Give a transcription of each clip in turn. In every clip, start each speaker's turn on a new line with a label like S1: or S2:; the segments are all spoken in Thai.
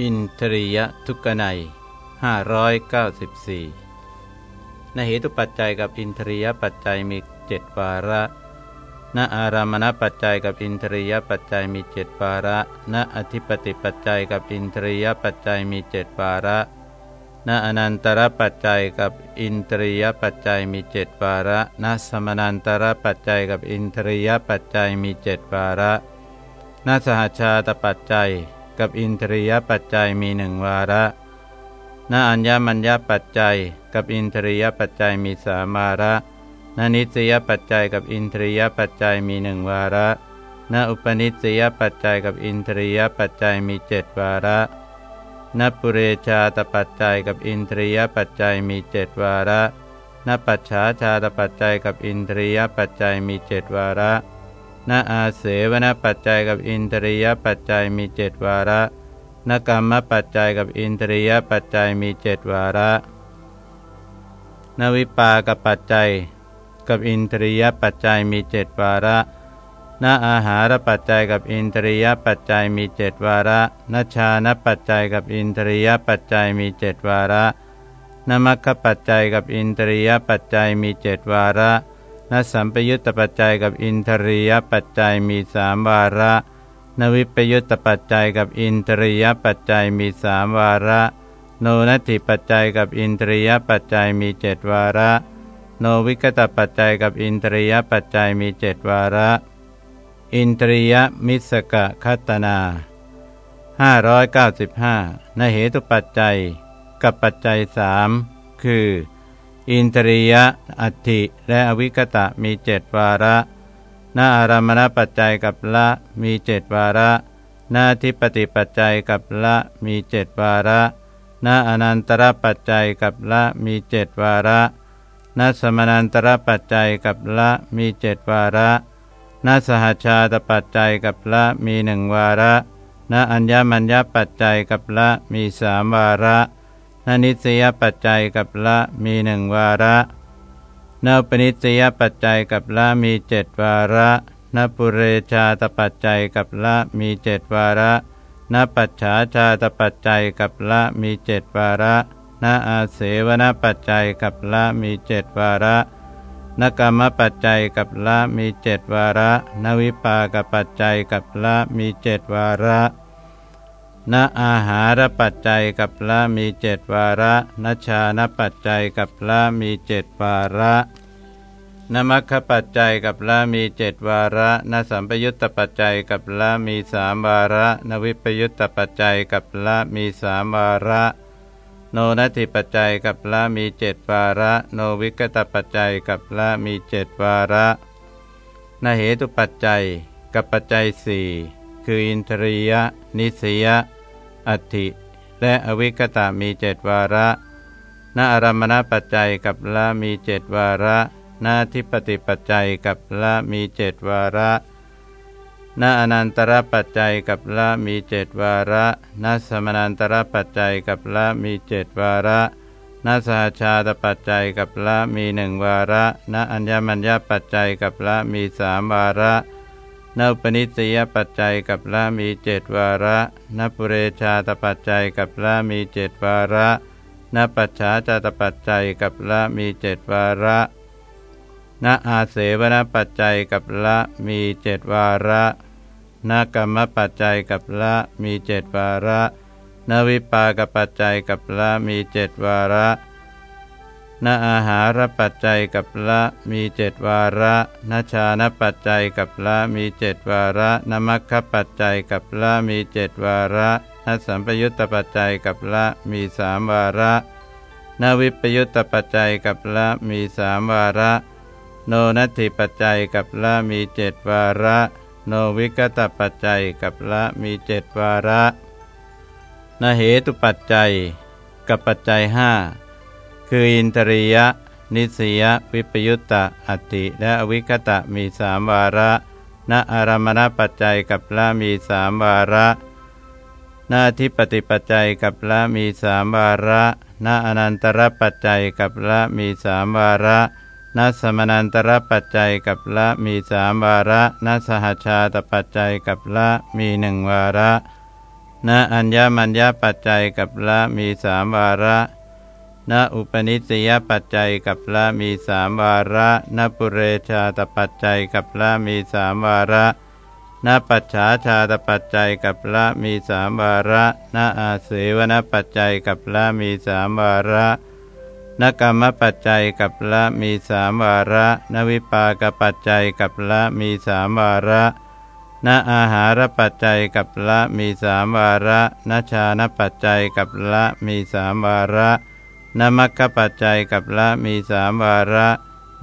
S1: อินทรียทุกนัย594นเหตุปัจจัยกับอินทรียปัจจัยมีเจ็ดวาระณอารามณปัจจัยกับอินทรียปัจจัยมีเจ็ดวาระณอธิปติปัจจัยกับอินทรียปัจจัยมีเจ็ดวาระณอนันตรปัจจัยกับอินทรียปัจจัยมีเจ็ดวาระณสมนันตรปัจจัยกับอินทรียปัจจัยมีเจ็ดวาระณสหชาตปัจจัย กับอินทรียปัจจัยมีหนึ่งวาระณอัญญมัญญปัจจัย กับอินทรียปัจจัยมีสามวาระณนิสยปัจจัยกับอินทรียปัจจัยมีหนึ่งวาระณอุปนิสยปัจจัยกับอินทรียปัจจัยมีเจ็ดวาระณปุเรชาตปัจจัยกับอินทรียปัจจัยมีเจ็ดวาระณปัจฉาชาตปัจจัยกับอินทรียปัจจัยมีเจ็ดวาระ ณอาเสวนปัจจัยกับอินทรียปัจจัยมีเจ็ดวาระนกรรมปัจจัยกับอินทรียปัจจัยมีเจ็ดวาระนวิปากปัจจัย กับอินทรียปัจจัยมีเจ็ดวาระนอาหารปัจจัยกับอินทรียปัจจัยมีเจ็ดวาระนชานปัจจัยกับอินทรียปัจจัยมีเจ็ดวาระนมัคคปัจจัยกับอินทรียปัจจัยมีเจ็ดวาระ นสัมปยุตตปัจจัยกับอินทรียปัจจัยมีสามวาระ นวิปยุตตปัจจัยกับอินทรียปัจจัยมีสามวาระ โนนัตถิปัจจัยกับอินทรียปัจจัยมีเจดวาระ โนวิกตปัจจัยกับอินทรียปัจจัยมีเจดวาระ อินทรียมิสกะคัตนา595นเหตุปัจจัย กับปัจจัยสามคือ อินทรียะอัติและอวิกตะมีเจ็ดวาระหน้าอารามณปัจจัยกับละมีเจ็ดวาระ หน้าทิปติปัจจัยกับละมีเจ็ดวาระหน้าอนันตรปัจจัยกับละมีเจ็ดวาระหน้าสมนันตรปัจจัยกับละมีเจ็ดวาระหน้าสหชาตปัจจัยกับละมีหนึ่งวาระหน้าอัญญมัญญปัจจัยกับละมีสามวาระ นนิสยปัจจัยกับละมีหนึ่งวาระนปนิสยปัจจัยกับละมีเจ็ดวาระนปุเรชาตปัจจัยกับละมีเจ็ดวาระนปัจฉาชาตปัจจัยกับละมีเจ็ดวาระนอาเสวนปัจจัยกับละมีเจ็ดวาระนกรรมปัจจัยกับละมีเจ็ดวาระ นวิปากปัจจัยกับละมีเจ็ดวาระ ณอาหารปัจจัยกับละมีเจ็ดวาระนชานปัจจัยกับละมีเจ็ดวาระนมัคคปัจจัยกับละมีเจ็ดวาระนสัมปยุตตปัจจัยกับละมีสามวาระนวิปยุตตปัจจัยกับละมีสามวาระ โนนัตถิปัจจัยกับละมีเจ็ดวาระ โนวิกตปัจจัยกับละมีเจ็ดวาระนเหตุปัจจัยกับปัจจัยสี่คืออินทรียนิสย อัติและอวิกตามีเจดวาระณอารมณปัจจัยกับละมีเจดวาระณทิปติปัจจัยกับละมีเจดวาระณอนันตรปัจจัยกับละมีเจดวาระณสมนันตรปัจจัยกับละมีเจดวาระณสหชาตปัจจัยกับละมีหนึ่งวาระณอัญญมัญญปัจจัยกับละมีสามวาระ นปนิสยปัจจัยกับละมีเจดวาระนปุเรชาตปัจจัยกับละมีเจดวาระนปัจฉาจตปัจจัยกับละมีเจดวาระนอาเสวนปัจจัยกับละมีเจดวาระนกรรมปัจจัยกับละมีเจดวาระ นวิปากปัจจัยกับละมีเจดวาระ นอาหารปัจจัยกับละมีเจ็ดวาระนชานปัจจัยกับละมีเจ็ดวาระนมัคคปัจจัยกับละมีเจ็ดวาระนสัมปยุตตปัจจัยกับละมีสามวาระนวิปยุตตปัจจัยกับละมีสามวาระ โนนัตถิปัจจัยกับละมีเจ็ดวาระ โนวิกตปัจจัยกับละมีเจ็ดวาระนเหตุปัจจัย กับปัจจัยห้า คืออินทรียะ นิสยวิปยุตตะอติและอวิคตะมีสามวาระณอารมณปัจจัยกับละมีสามวาระหน้าทิปติปัจจัยกับละมีสามวาระณอนันตรปัจจัยกับละมีสามวาระณสมนันตรปัจจัยกับละมีสามวาระณสหชาตปัจจัยกับละมีหนึ่งวาระณอัญญมัญญปัจจัยกับละมีสามวาระ ณอุปนิสยปัจจัยกับละมีสามวาระณปุเรชาตปัจจัยกับละมีสามวาระณปัจฉาชาตปัจจัยกับละมีสามวาระณอาเสวนปัจจัยกับละมีสามวาระนกรรมปัจจัยกับละมีสามวาระนวิปากปัจจัยกับละมีสามวาระนอาหารปัจจัยกับละมีสามวาระนชานปัจจัยกับละมีสามวาระ นมัคคปัจจัยกับละมีสามวาระ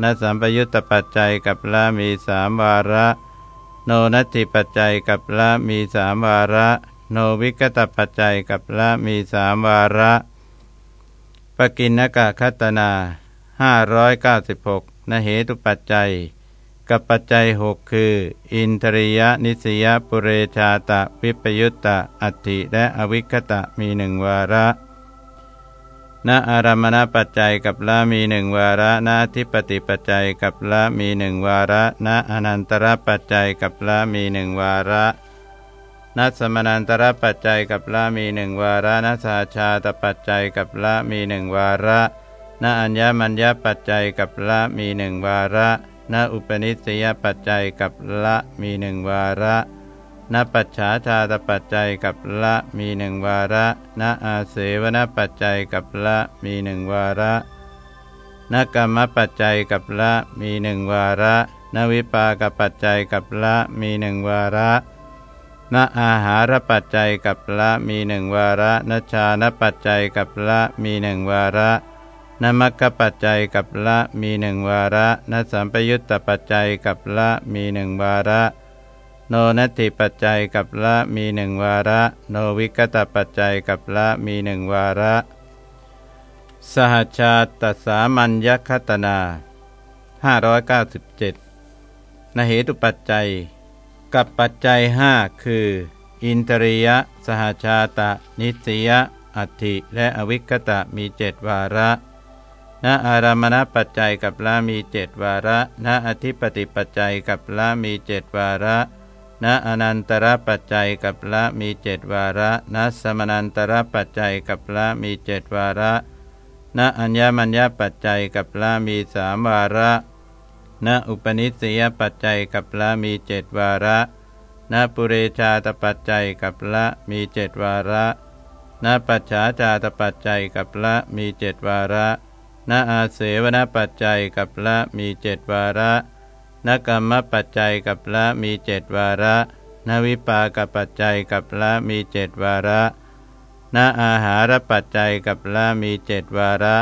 S1: นสัมปยุตตปัจจัยกับละมีสามวาระ โนนัตถิปัจจัยกับละมีสามวาระ โนวิกตปัจจัยกับละมีสามวาระ ปกินนกะคัตนา596นเหตุปัจจัย กับปัจจัยหกคือ อินทริยนิสยปุเรชาตะวิปยุตตะอัตติและอวิคตะมีหนึ่งวาระ ณอารามณปัจจัยกับละมีหนึ่งวาระณทิปติปัจจัยกับละมีหนึ่งวาระณอนันตรปัจจัยกับละมีหนึ่งวาระนัสมนันตรปัจจัยกับละมีหนึ่งวาระนัสาชาตปัจจัยกับละมีหนึ่งวาระณอัญญมัญญปัจจัยกับละมีหนึ่งวาระณอุปนิสัยปัจจัยกับละมีหนึ่งวาระ ณปัจฉาชาตปัจจัยกับละมีหนึ่งวาระณอาเสวนปัจจัยกับละมีหนึ่งวาระณกรรมปัจจัยกับละมีหนึ่งวาระณวิปากปัจจัยกับละมีหนึ่งวาระณอาหารปัจจัยกับละมีหนึ่งวาระนชานปัจจัยกับละมีหนึ่งวาระนมัคคปัจจัยกับละมีหนึ่งวาระนสัมปยุตตปัจจัยกับละมีหนึ่งวาระ โนนัตถิปัจจัยกับละมีหนึ่งวาระ โนวิกตปัจจัยกับละมีหนึ่งวาระ สหชาตสามัญญคตนา597นเหตุปัจจัย กับปัจจัยห้าคือ อินทรียะ สหชาตะ นิสยอัติและอวิคตะมีเจ็ดวาระณอารามณปัจจัยกับละมีเจ็ดวาระณอธิปติปัจจัยกับละมีเจ็ดวาระ ณอนันตรปัจจัยกับละมีเจ็ดวาระณสมนันตรปัจจัยกับละมีเจ็ดวาระณอัญญมัญญปัจจัยกับละมีสามวาระณอุปนิสัยปัจจัยกับละมีเจ็ดวาระณปุเรชาตปัจจัยกับละมีเจ็ดวาระณปัจฉาชาตปัจจัยกับละมีเจ็ดวาระณอาเสวนปัจจัยกับละมีเจ็ดวาระ ณกรรมปัจจัยกับละมีเจ็ดวาระณวิปากปัจจัยกับละมีเจ็ดวาระณอาหารปัจจัยกับละมีเจ็ดวาระ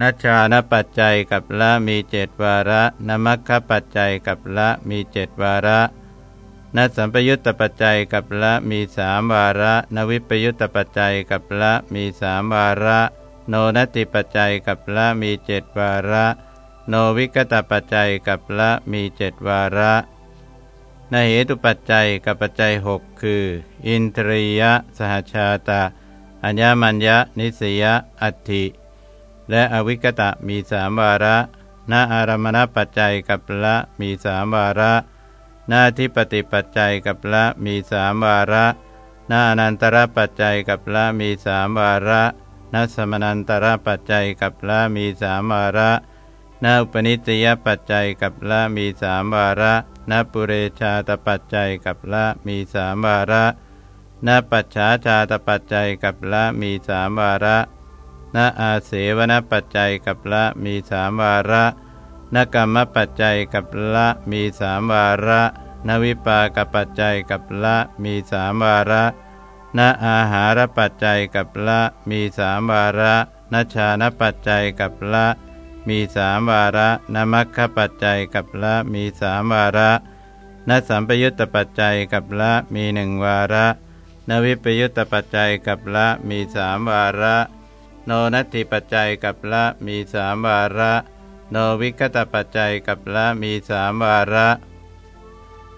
S1: นชชานปัจจัยกับละมีเจดวาระนมัคคปัจจัยกับละมีเจดวาระนสัมปยุตตปัจจัยกับละมีสามวาระ นวิปยุตตปัจจัยกับละมีสามวาระ โนนตติปัจจัยกับละมีเจดวาระ โนวิกตปัจจัยกับละมีเจ็ดวาระนเหตุปัจจัยกับปัจจัยหกคือ อินทรียะ สหชาตาอัญญมัญญนิสยอัตถิและอวิกตะมีสามวาระณอารมณปัจจัยกับละมีสามวาระหน้าที่ปฏิปัจจัยกับละมีสามวาระหน้าอนันตรปัจจัยกับละมีสามวาระนัสมนันตรปัจจัยกับละมีสามวาระ นาอุปนิสยปัจจัยกับละมีสามวาระนปุเรชาตปัจจัยกับละมีสามวาระนปัจฉาชาตปัจจัยกับละมีสามวาระณอาเสวนปัจจัยกับละมีสามวาระนกรรมปัจจัยกับละมีสามวาระนวิปากปัจจัยกับละมีสามวาระนอาหารปัจจัยกับละมีสามวาระนชานปัจจัยกับละ มีสามวาระนมัคคปัจจัยกับละมีสามวาระนสัมปยุตตปัจจัยกับละมีหนึ่งวาระ นวิปยุตตปัจจัยกับละมีสามวาระ โนนัตถิปัจจัยกับละมีสามวาระ โนวิคตปัจจัยกับละมีสามวาระ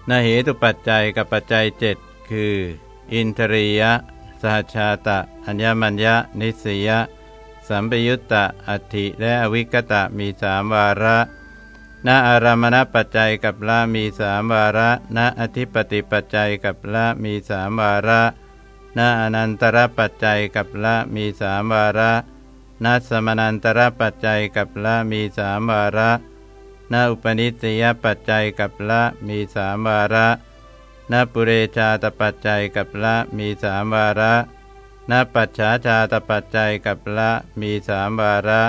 S1: นเหตุปัจจัยกับปัจจัยเจ็ดคือ อินทรียะสหชาตะ อัญญมัญญะ นิสยะ สัมปยุตตะอัติและอวิกตะมีสามวาระณอารามณปัจจัยกับละมีสามวาระณอธิปติปัจจัยกับละมีสามวาระนาอนันตรปัจจัยกับละมีสามวาระนาสมนันตรปัจจัยกับละมีสามวาระนาอุปนิสยปัจจัยกับละมีสามวาระนาปุเรชาตปัจจัยกับละมีสามวาระ นาปัจฉาชาตปัจจัยกับละมีสามวาระ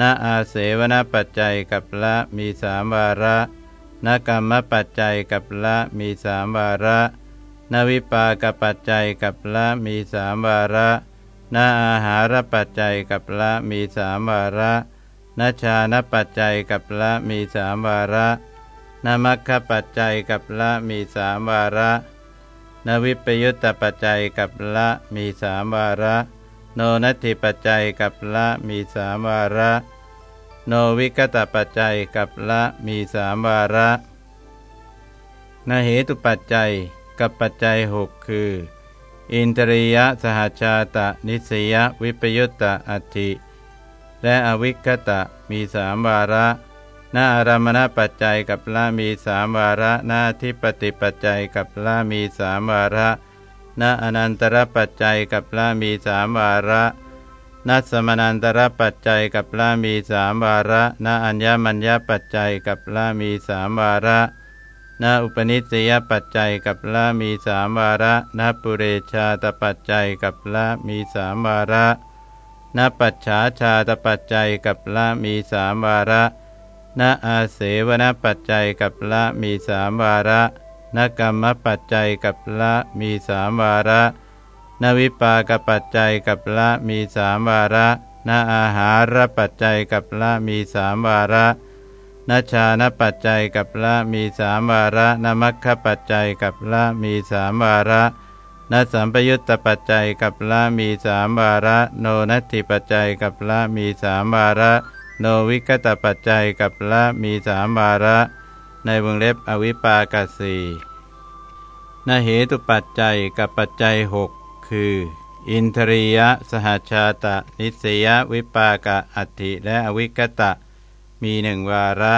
S1: นาอาเสวนปัจจัยกับละมีสามวาระนกรรมปัจจัยกับละมีสามวาระนวิปากปัจจัยกับละมีสามวาระนอาหารปัจจัยกับละมีสามวาระนชานปัจจัยกับละมีสามวาระนมัคคปัจจัยกับละมีสามวาระ นวิปยุตตปัจจัยกับละมีสามวาระ โนนัตถิปัจจัยกับละมีสามวาระ โนวิกตปัจจัยกับละมีสามวาระนาเหตุปัจจัยกับปัจจัยหกคือ อินทรียสหชาตะนิสยวิปยุตตาอัติและอวิคตะมีสามวาระ นาอารมณปัจจัยกับละมีสามวาระนาทิปติปัจจัยกับละมีสามวาระนาอนันตรปัจจัยกับละมีสามวาระนัสมนันตรปัจจัยกับละมีสามวาระนาอัญญมัญญปัจจัยกับละมีสามวาระนาอุปนิสัยปัจจัยกับละมีสามวาระนาปุเรชาตปัจจัยกับละมีสามวาระนาปัจฉาชาตปัจจัยกับละมีสามวาระ นาอาเสวนปัจจัยกับละมีสามวาระนกรรมปัจจัยกับละมีสามวาระนวิปากปัจจัยกับละมีสามวาระนาอาหารปัจจัยกับละมีสามวาระนาชานปัจจัยกับละมีสามวาระนมัคคปัจจัยกับละมีสามวาระนสัมปยุตตปัจจัยกับละมีสามวาระ โนนัตถิปัจจัยกับละมีสามวาระ โนวิกตปัจจัยกับละมีสามวาระ ในวงเล็บอวิปากสีนเหตุปัจจัยกับปัจจัยหกคือ อินทรียะสหชาตะ นิสยวิปากะอัติและอวิกตะ มีหนึ่งวาระ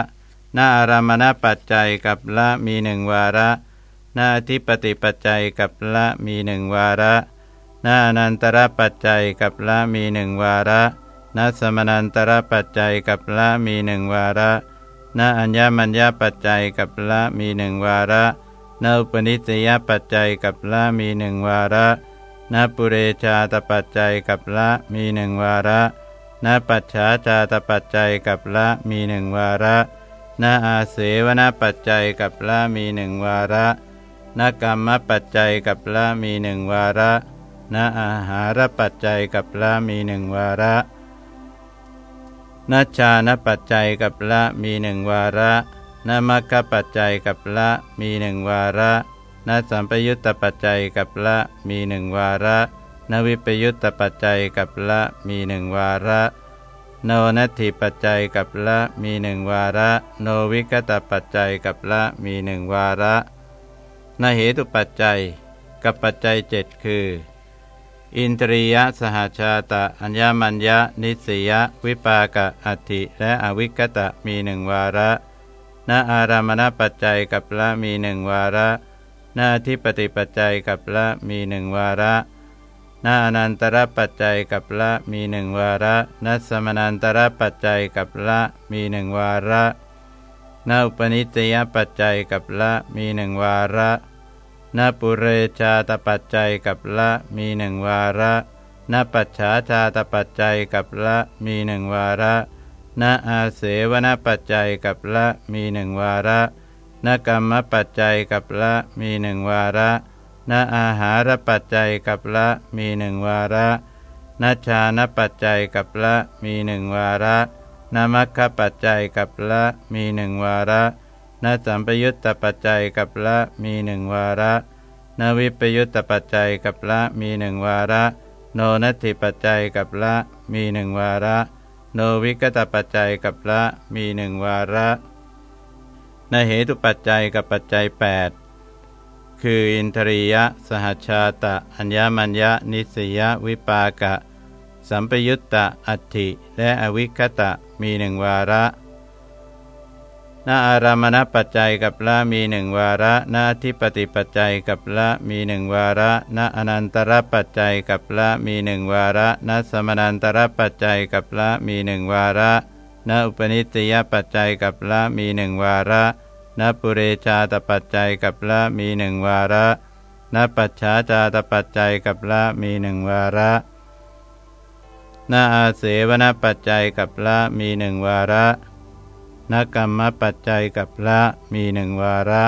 S1: นาอารามณปัจจัยกับละมีหนึ่งวาระนาอธิปติปัจจัยกับละมีหนึ่งวาระนาอนันตรปัจจัยกับละมีหนึ่งวาระ นสมนันตรปัจจัยกับละมีหนึ่งวาระนอัญญมัญญปัจจัยกับละมีหนึ่งวาระนอุปนิสยปัจจัยกับละมีหนึ่งวาระนปุเรชาตปัจจัยกับละมีหนึ่งวาระนปัจฉาชาตปัจจัยกับละมีหนึ่งวาระนอาเสวนปัจจัยกับละมีหนึ่งวาระนกรรมปัจจัยกับละมีหนึ่งวาระนอาหารปัจจัยกับละมีหนึ่งวาระ นาชชานปัจจัยกับละมีหนึ่งวาระนามัคคปัจจัยกับละมีหนึ่งวาระนสัมปยุตตปัจจัยกับละมีหนึ่งวาระนวิปยุตตปัจจัยกับละมีหนึ่งวาระ โนนัตถิปัจจัยกับละมีหนึ่งวาระ โนวิกตปัจจัยกับละมีหนึ่งวาระนเหตุปัจจัยกับปัจจัยเจ็ดคือ อินทรียสหชาตะอัญญมัญญานิสยวิปากะอัติและอวิกตะมีหนึ่งวาระณอารามณปัจจัยกับละมีหนึ่งวาระณทิปติปัจจัยกับละมีหนึ่งวาระนาอนันตรปัจจัยกับละมีหนึ่งวาระนัสมนันตรปัจจัยกับละมีหนึ่งวาระนาอุปนิสยปัจจัยกับละมีหนึ่งวาระ นาปุเรชาตปัจจัยกับละมีหนึ่งวาระนาปัจฉาชาตปัจจัยกับละมีหนึ่งวาระนาอาเสวนปัจจัยกับละมีหนึ่งวาระนกรรมปัจจัยกับละมีหนึ่งวาระนอาหารปัจจัยกับละมีหนึ่งวาระนาชานปัจจัยกับละมีหนึ่งวาระนามัคคปัจจัยกับละมีหนึ่งวาระ นาสัมปยุตตปัจจัยกับละมีหนึ่งวาระนาวิปยุตตปัจจัยกับละมีหนึ่งวาระ โนนัตถิปัจจัยกับละมีหนึ่งวาระ โนวิกตปัจจัยกับละมีหนึ่งวาระนเหตุปัจจัยกับปัจจัย 8 คืออินทรียะ สหชาตะ อัญญมัญญานิสยวิปากะ สัมปยุตตะอัตถิ และอวิคตะ มีหนึ่งวาระ ณอารามณปัจจัยกับละมีหนึ่งวาระณทิปติปัจจัยกับละมีหนึ่งวาระณอนันตรปัจจัยกับละมีหนึ่งวาระณสมนันตรปัจจัยกับละมีหนึ่งวาระณอุปนิสติยปัจจัยกับละมีหนึ่งวาระณปุเรชาตปัจจัยกับละมีหนึ่งวาระณปัจฉาจาตปัจจัยกับละมีหนึ่งวาระณอาเสวนปัจจัยกับละมีหนึ่งวาระ นกรรมปัจจัยกับละมีหนึ่งวาระ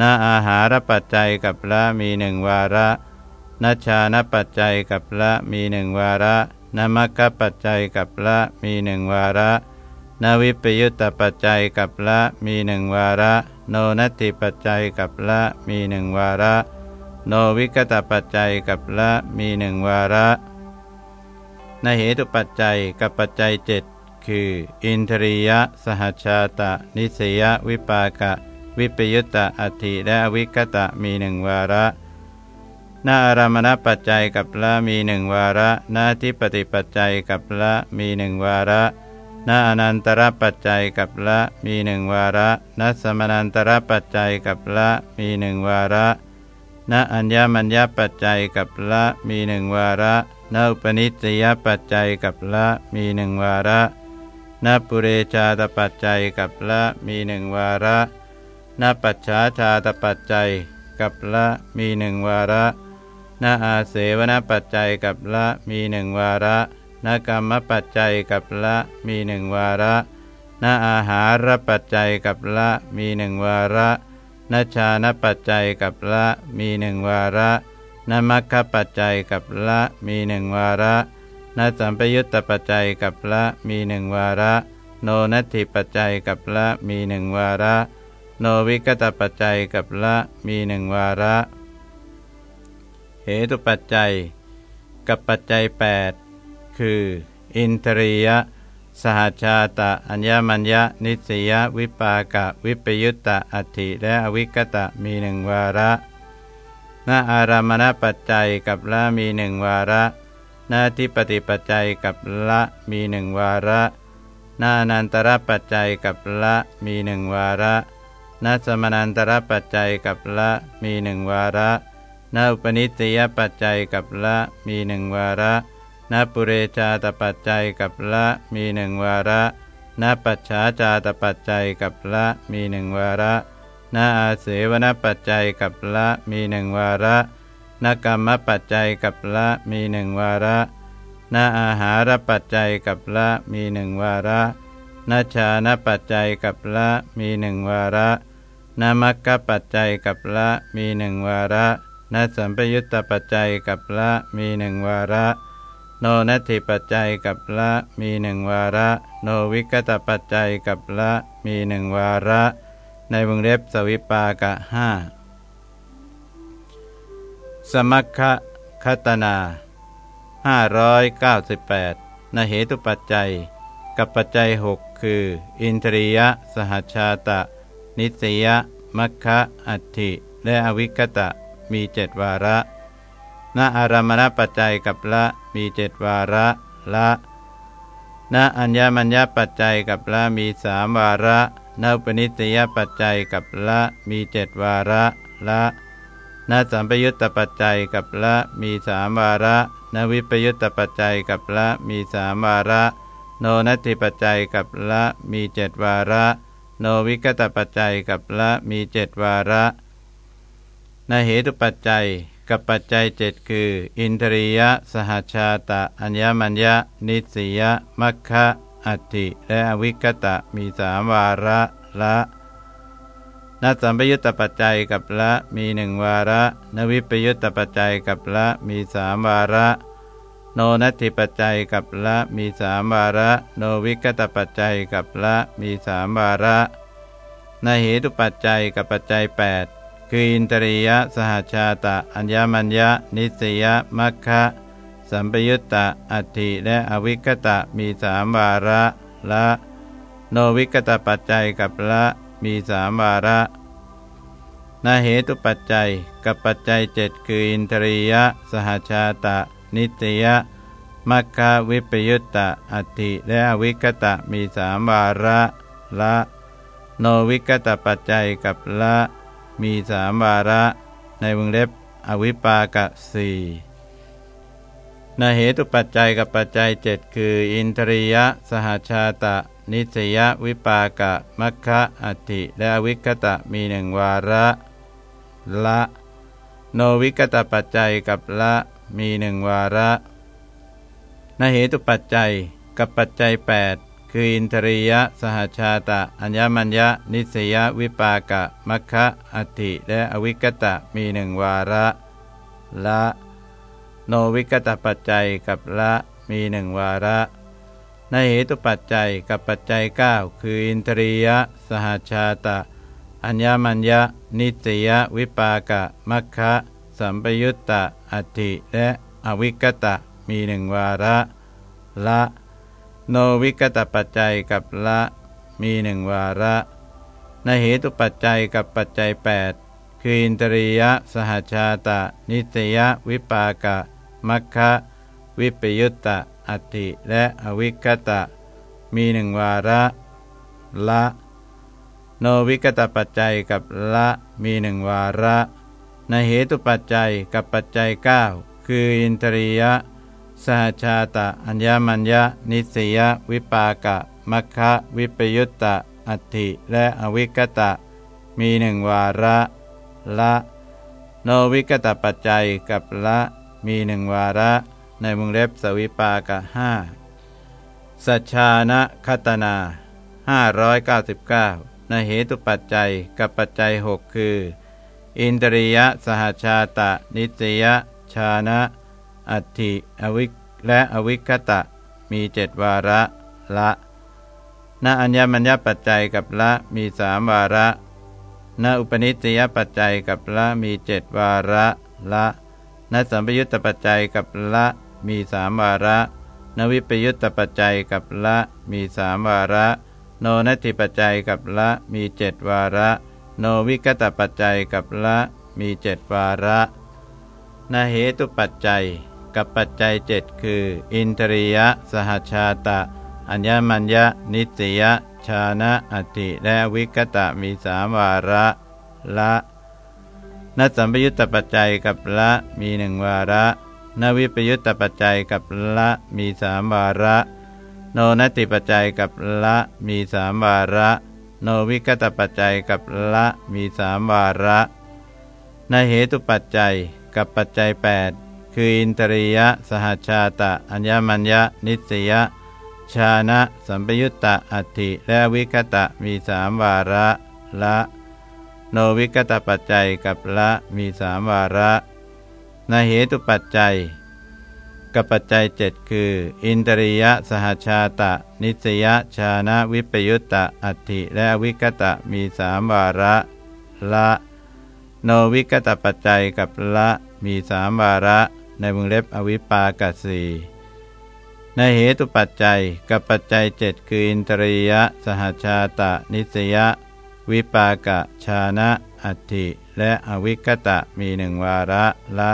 S1: นาอาหารปัจจัยกับละมีหนึ่งวาระนาชานปัจจัยกับละมีหนึ่งวาระนมัคคปัจจัยกับละมีหนึ่งวาระนวิปยุตตปัจจัยกับละมีหนึ่งวาระ โนนัตติปัจจัยกับละมีหนึ่งวาระ โนวิกตปัจจัยกับละมีหนึ่งวาระนเหตุปัจจัยกับปัจจัยเจ็ด คือ อินทรียะ สหชาตะ นิสยวิปากะ วิปยุตตะอัติและอวิกตะมีหนึ่งวาระนาอารามณปัจจัยกับละมีหนึ่งวาระนาทิปติปัจจัยกับละมีหนึ่งวาระนาอนันตรปัจจัยกับละมีหนึ่งวาระนาสมนันตรปัจจัยกับละมีหนึ่งวาระนาอัญญมัญญปัจจัยกับละมีหนึ่งวาระนาอุปนิสยปัจจัยกับละมีหนึ่งวาระ นาปุเรชาตปัจจัยกับละมีหนึ่งวาระนาปัจฉาชาตปัจจัยกับละมีหนึ่งวาระนาอาเสวนปัจจัยกับละมีหนึ่งวาระนกรรมปัจจัยกับละมีหนึ่งวาระนาอาหารปัจจัยกับละมีหนึ่งวาระนาชานปัจจัยกับละมีหนึ่งวาระนมัคคปัจจัยกับละมีหนึ่งวาระ นสัมปยุตตปัจจัยกับละมีหนึ่งวาระ โนนัตถิปัจจัยกับละมีหนึ่งวาระ โนวิกตปัจจัยกับละมีหนึ่งวาระ เหตุปัจจัย กับปัจจัย 8 คือ อินทรียะ สหชาตะ อัญญมัญญนิสยวิปากะ วิปยุตตะอัติและอวิกตะมีหนึ่งวาระณอารามณปัจจัยกับละมีหนึ่งวาระ นาทิปฏิปัจจัยกับละมีหนึ่งวาระนานันตรปัจจัยกับละมีหนึ่งวาระนาสมนันตรปัจจัยกับละมีหนึ่งวาระนาอุปนิสติยปัจจัยกับละมีหนึ่งวาระนาปุเรชาตปัจจัยกับละมีหนึ่งวาระนาปัจฉาจาตปัจจัยกับละมีหนึ่งวาระนาอาเสวนปัจจัยกับละมีหนึ่งวาระ นกรรมปัจจัยกับละมีหนึ่งวาระนาอาหารปัจจัยกับละมีหนึ่งวาระนาชานปัจจัยกับละมีหนึ่งวาระนามัคคปัจจัยกับละมีหนึ่งวาระนาสัมปยุตตปัจจัยกับละมีหนึ่งวาระ โนนัตถิปัจจัยกับละมีหนึ่งวาระ โนวิกตปัจจัยกับละมีหนึ่งวาระ ในวงเล็บสวิปากะห้า สมัคคะคตนา598นเหตุปัจจัย กับปัจจัยหกคือ อินทรียะสหชาตะ นิสยมัคคะอัตถิ และอวิกตะมีเจ็ดวาระณอารามณปัจจัยกับละมีเจ็ดวาระละณอัญญมัญญปัจจัยกับละมีสามวาระณอุปนิสยปัจจัยกับละมีเจ็ดวาระละ นสัมปยุตตปัจจัยกับละมีสามวาระนวิปยุตตปัจจัยกับละมีสามวาระ โนนัตถิปัจจัยกับละมีเจ็ดวาระ โนวิกตปัจจัยกับละมีเจ็ดวาระนเหตุปัจจัยกับปัจจัยเจ็ดคือ อินทรียะ สหชาตะ อัญญมัญญนิสียะมัคคะอัตติและอวิกตะมีสามวาระละ นสัมปยุตตปัจจัยกับละมีหนึ่งวาระ นวิปยุตตปัจจัยกับละมีสามวาระ โนนัตถิปัจจัยกับละมีสามวาระ โนวิกตปัจจัยกับละมีสามวาระนเหตุปัจจัยกับปัจจัย 8 คืออินตริยะสหชาตะ อัญญมัญญะ นิสยมัคคะสัมปยุตตะอัตถิและอวิกตะมีสามวาระละ โนวิกตปัจจัยกับละ มีสามวาระนาเหตุปัจจัยกับปัจจัยเจ็ดคืออินทรียะ สหชาตะ นิตยะมัคคาวิปยุตตะอัติและอวิกตะมีสามวาระละ โนวิกตปัจจัยกับละมีสามวาระ ในวงเล็บอวิปากะสี่นาเหตุปัจจัยกับปัจจัยเจ็ดคือ อินทรียะ สหชาตะ นิสยวิปากะมัคคะอติและวิคตะมีหนึ่งวาระ ละ โนวิกตปัจจัยกับละมีหนึ่งวาระนเหตุปัจจัยกับปัจจัย 8 คืออินทรียสหชาตะ อัญญมัญญะ นิสยวิปากะมัคคะอติและอวิกตะมีหนึ่งวาระ ละ โนวิกตปัจจัยกับละมีหนึ่งวาระ ในเหตุปัจจัยกับปัจจัย 9 คืออินทรียะ สหชาตะ อัญญมัญญะ นิตยวิปากะ มัคคะสัมปยุตตะ อัติและอวิกตะ มีหนึ่งวาระ ละ โนวิกตปัจจัยกับละ มีหนึ่งวาระ ในเหตุปัจจัยกับปัจจัย 8 คืออินทรียะ สหชาตะ นิตยวิปากะ มัคคะ วิปยุตตะ อติและอวิกตะ มีหนึ่งวาระ ละ โนวิกตปัจจัยกับละมีหนึ่งวาระในเหตุปัจจัยกับปัจจัย 9 คืออินทรียะสหชาตะ อัญญมัญญานิสยวิปากะมัคคะวิปยุตตะอติและอวิกตะ มีหนึ่งวาระ ละ โนวิกตปัจจัยกับละ มีหนึ่งวาระ ในมุงเล็บสวิปากะห้าสัชานะคตนา 599ในเหตุปัจจัยกับปัจจัยหกคือ อินตริยะสหชาตะ นิตยชานะอัติอวิและอวิคตะ มีเจ็ดวาระละณอัญญมัญญปัจจัยกับละมีสามวาระณอุปนิสยปัจจัยกับละมีเจ็ดวาระละนสัมปยุตตปัจจัยกับละ มีสามวาระ นวิปยุตตปัจจัยกับละ มีสามวาระ โนนัตถิปัจจัยกับละ มีเจ็ดวาระ โนวิกตปัจจัยกับละ มีเจ็ดวาระนาเหตุปัจจัย กับปัจจัยเจ็ดคือ อินทรียะ สหชาตะ อัญญมัญญะ นิสยชานะอติและวิกตะมีสามวาระละนัสัมปยุตตปัจจัยกับละมีหนึ่งวาระ นวิปยุตตปัจจัยกับละมีสามวาระ โนนติปัจจัยกับละมีสามวาระ โนวิกตปัจจัยกับละมีสามวาระในเหตุปัจจัยกับปัจจัย 8 คืออินตริยะ สหชาตะ อัญญมัญญะ นิสยชานะสัมปยุตตะอัติและวิกตะมีสามวาระละ โนวิกตปัจจัยกับละมีสามวาระ นเหตุปัจจัย กับปัจจัยเจ็ดคือ อินตริยะสหชาตะ นิสยชานะวิปยุตตะอัติและวิกตะมีสามวาระละ โนวิกตปัจจัยกับละมีสามวาระ ในวงเล็บอวิปากสีในเหตุปัจจัยกับปัจจัยเจ็ดคืออินตริยะสหชาตะ นิสยวิปากะชานะอัติและอวิกตะมีหนึ่งวาระละ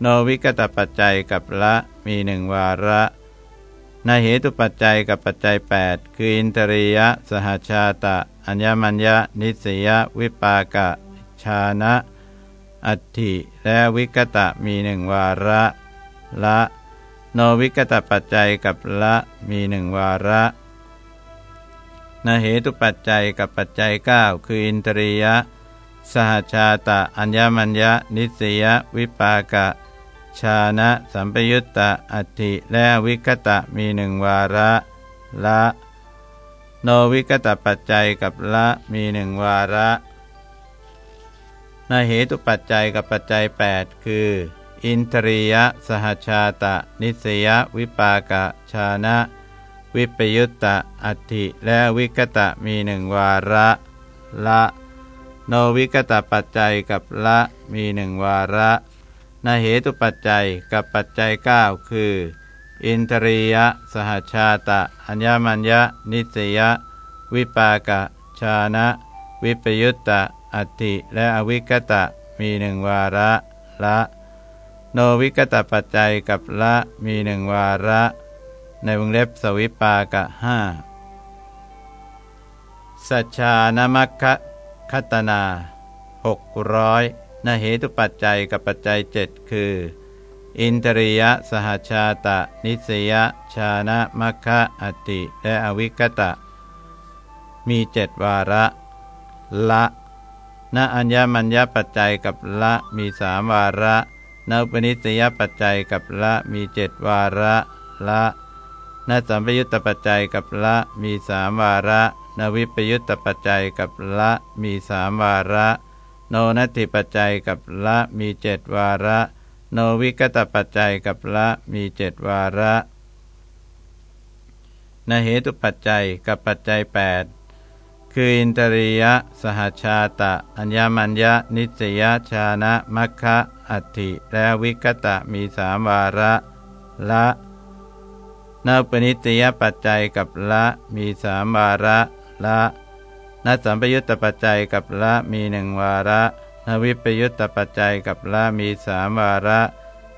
S1: โนวิกตปัจจัยกับละมีหนึ่งวาระนาเหตุปัจจัยกับปัจจัย 8 คืออินทรียะ สหชาตะ อัญญมัญญนิสยวิปากะ ชานะ อัติและวิกตะมีหนึ่งวาระ ละ โนวิกตปัจจัยกับละมีหนึ่งวาระนาเหตุปัจจัยกับปัจจัย 9 คืออินทรียะ สหชาตะ อัญญมัญญนิสยวิปากะ ชานะสัมปยุตตะอัติและวิคตะมีหนึ่งวาระละ โนวิกตปัจจัยกับละมีหนึ่งวาระนาเหตุปัจจัยกับปัจจัย 8 คือ อินทรียะสหชาตะ นิสยวิปากะชานะ วิปยุตตะอัติและวิกตะมีหนึ่งวาระละ โนวิกตะปัจจัยกับละมีหนึ่งวาระ นาเหตุปัจจัยกับปัจจัย 9 คือ อินทรียะ สหชาตะ อัญญมัญญนิสยวิปากะ ชานะ วิปยุตตะ อัติและอวิกตะ มีหนึ่งวาระละ โนวิกตะปัจจัยกับละมีหนึ่งวาระ ในวงเล็บสวิปากะห้าสัชานมัคคะคตนาหกร้อย นเหตุปัจจัยกับปัจจัยเจ็ดคือ อินทรียสหชาตะ นิสยชานะมัคคะอติ และอวิกตะ มีเจ็ดวาระ ละณอัญญมัญญปัจจัยกับละมีสามวาระนอุปนิสยปัจจัยกับละมีเจ็ดวาระละนสัมปยุตตปัจจัยกับละมีสามวาระ นวิปยุตตปัจจัยกับละมีสามวาระ โนนัตถิปัจจัยกับละมีเจ็ดวาระ โนวิกตปัจจัยกับละมีเจ็ดวาระนเหตุปัจจัยกับปัจจัย 8 คืออินตริยะ สหชาตะ อัญญมัญญนิสยชานะมัคคะอัตถิและวิกตะมีสามวาระละนาปนิตยปัจจัยกับละมีสามวาระละ นัสัมปยุตตปัจจัยกับละมีหนึ่งวาระนวิปยุตตปัจจัยกับละมีสามวาระ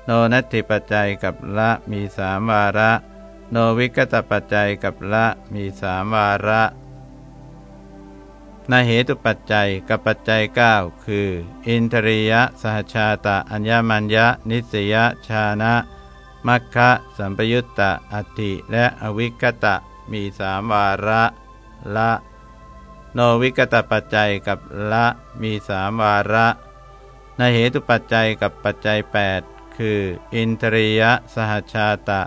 S1: โนนัตถิปัจจัยกับละมีสามวาระ โนวิกตปัจจัยกับละมีสามวาระนาเหตุปัจจัยกับปัจจัย 9 คือ อินทรียสหชาตะอัญญมัญญนิสยชานะมัคคะสัมปยุตตะอัติและอวิกตะมีสามวาระละ โนวิกตปัจจัยกับละมีสามวาระนเหตุปัจจัยกับปัจจัย 8 คือ อินทรียสหชาตะ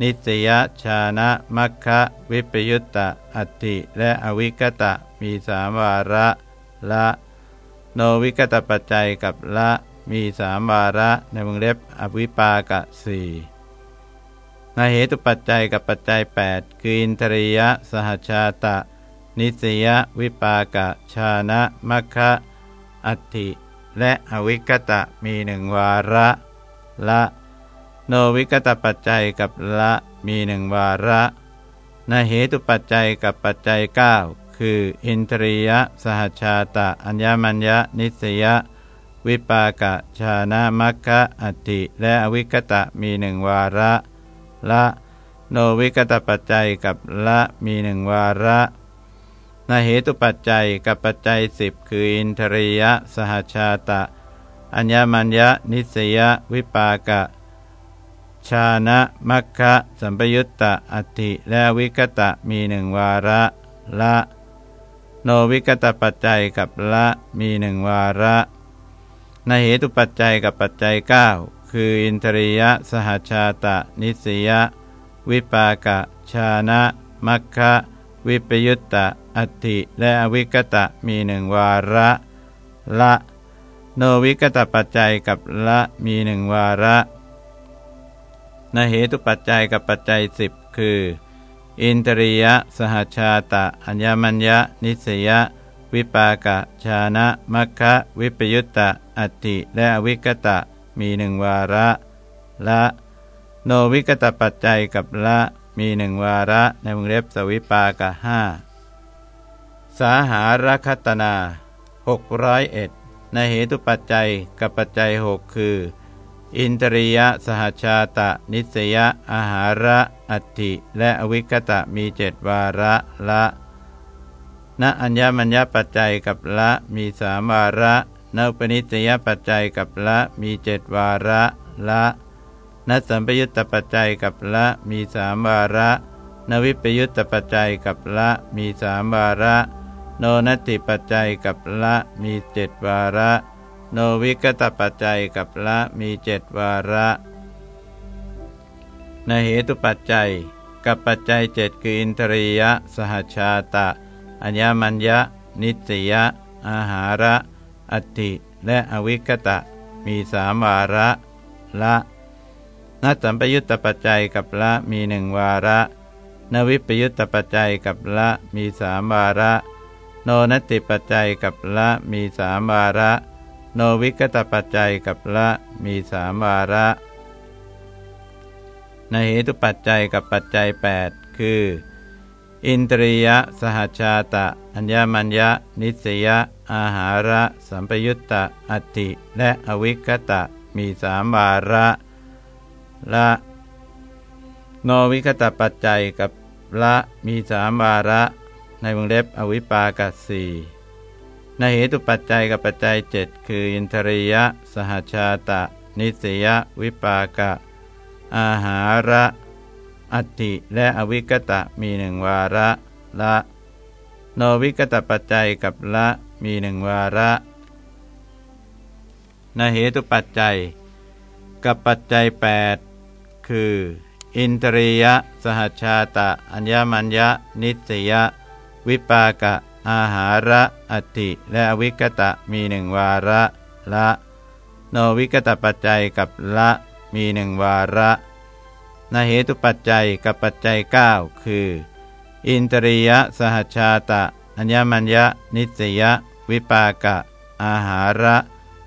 S1: นิสยชานะมัคคะวิปยุตตะอัตติและอวิกตะมีสามวาระละ โนวิกตปัจจัยกับละมีสามวาระในวงเล็บอวิปากะสี่นเหตุปัจจัยกับปัจจัย 8 คืออินทรียสหชาตะ นิสยวิปากะชานะมัคคะอัตถิและอวิกตะมีหนึ่งวาระละ โนวิกตปัจจัยกับละมีหนึ่งวาระนาเหตุปัจจัยกับปัจจัย 9 คือ อินทรียสหชาตะ อัญญมัญญนิสยวิปากะชานะมัคคะอัตติและอวิกตะมีหนึ่งวาระ ละ โนวิกตปัจจัยกับละมีหนึ่งวาระ นาเหตุปัจจัยกับปัจจัยสิบคืออินทรียะ สหชาตะ อัญญมัญญนิสยวิปากะ ชานะมัคคะสัมปยุตตะอัติและวิกตะมีหนึ่งวาระละ โนวิกตปัจจัยกับละมีหนึ่งวาระนาเหตุปัจจัยกับปัจจัย 9 คืออินทรียะ สหชาตะ นิสยวิปากะ ชานะมัคคะ วิปยุตตะอัตติและอวิกตะมีหนึ่งวาระละ โนวิกตปัจจัยกับละมีหนึ่งวาระนเหตุปัจจัยกับปัจจัยสิบคือ อินทรียสหชาตะ อัญญมัญญนิสยวิปากะ ชานะมัคคะวิปยุตตะอัตติและอวิกตะมีหนึ่งวาระละ โนวิกตปัจจัยกับละ มีหนึ่งวาระในวงเล็บสวิปากะห้าสาหารคัตนาหกร้อยเอ็ดในเหตุปัจจัยกับปัจจัยหกคือ อินตริยสหชาตะ นิสยอาหาระอัตติและอวิกตะมีเจ็ดวาระละณอัญญมัญญปัจจัยกับละมีสามวาระนปนิสยปัจจัยกับละมีเจ็ดวาระละ นสัมปยุตตปัจจัยกับละมีสามวาระ นวิปยุตตปัจจัยกับละมีสามวาระ โนนัตติปัจจัยกับละมีเจ็ดวาระ โนวิกตปัจจัยกับละมีเจ็ดวาระนเหตุปัจจัย กับปัจจัยเจ็ดคืออินทรียะ สหชาตะ อัญญมัญญะ นิสยะ อาหาระอติ และอวิกตะ มีสามวาระ ละ นัสัมปยุตตปัจจัยกับละมีหนึ่งวาระ นวิปยุตตปัจจัยกับละมีสามวาระ โนนติปัจจัยกับละมีสามวาระ โนวิกตปัจจัยกับละมีสามวาระในเหตุปัจจัยกับปัจจัย 8 คือ อินตรียสหชาตะ อัญญมัญญนิสยอาหาระ สัมปยุตตะอติและอวิกตะ มีสามวาระ ละ โนวิคตปัจจัยกับละมีสามวาระในวงเล็บอวิปากสีในเหตุปัจจัยกับปัจจัยเจ็ดคืออินทรียะ สหชาตะ นิสยวิปากะ อาหาระอัติและอวิกตะมีหนึ่งวาระละ โนวิกตปัจจัยกับละมีหนึ่งวาระนเหตุปัจจัย กับปัจจัย 8 คือ อินทรียะ สหชาตะ อัญญมัญญะ นิสยวิปากะ อาหาระอติและอวิกตะมีหนึ่งวาระละ โนวิกตปัจจัยกับละมีหนึ่งวาระนเหตุปัจจัยกับปัจจัย 9 คือ อินทรียะ สหชาตะ อัญญมัญญะ นิสยวิปากะ อาหาระ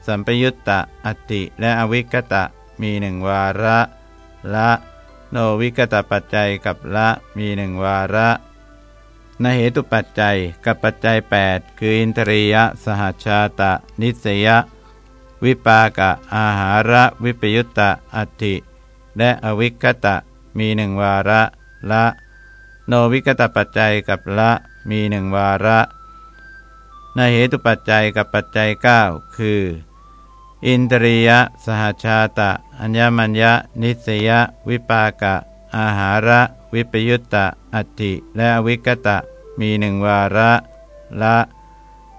S1: สัมปยุตตะ อติ และอวิกตะ มีหนึ่งวาระ ละโนวิกตปัจจัยกับละมีหนึ่งวาระนเหตุปัจจัยกับปัจจัย 8 คืออินทรียะสหชาตะ นิสยวิปากะอาหาระวิปยุตตะอติและอวิกตะมีหนึ่งวาระละ โนวิกตปัจจัยกับละมีหนึ่งวาระนเหตุปัจจัยกับปัจจัย 9 คือ อินทรียะ สหชาตะ อัญญมัญญะ นิสยวิปากะ อาหาระ วิปยุตตะ อัติ และอวิกตะ มีหนึ่งวาระ ละ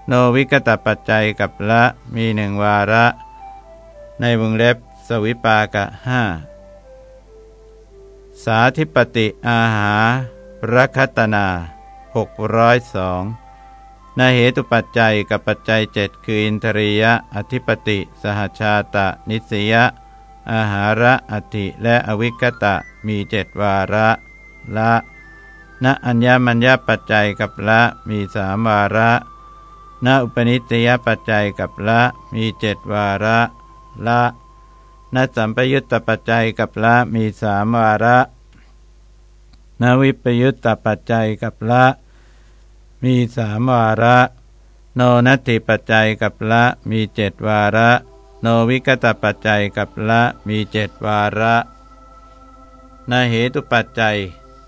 S1: โนวิกตปัจจัยกับละ มีหนึ่งวาระ ในวงเล็บ สวิปากะห้าสาธิปติอาหารคัตนาหกร้อยสอง นเหตุปัจจัยกับปัจจัยเจ็ดคืออินทรียะ อธิปติ สหชาตะ นิสยอาหาระอธิและอวิกตะมีเจ็ดวาระละณอัญญมัญญปัจจัยกับละมีสามวาระณอุปนิสยปัจจัยกับละมีเจ็ดวาระละณสัมปยุตตปัจจัยกับละมีสามวาระณวิปยุตตปัจจัยกับละ มีสามวาระ โนนัตติปัจจัยกับละมีเจ็ดวาระ โนวิกตปัจจัยกับละมีเจ็ดวาระนาเหตุปัจจัย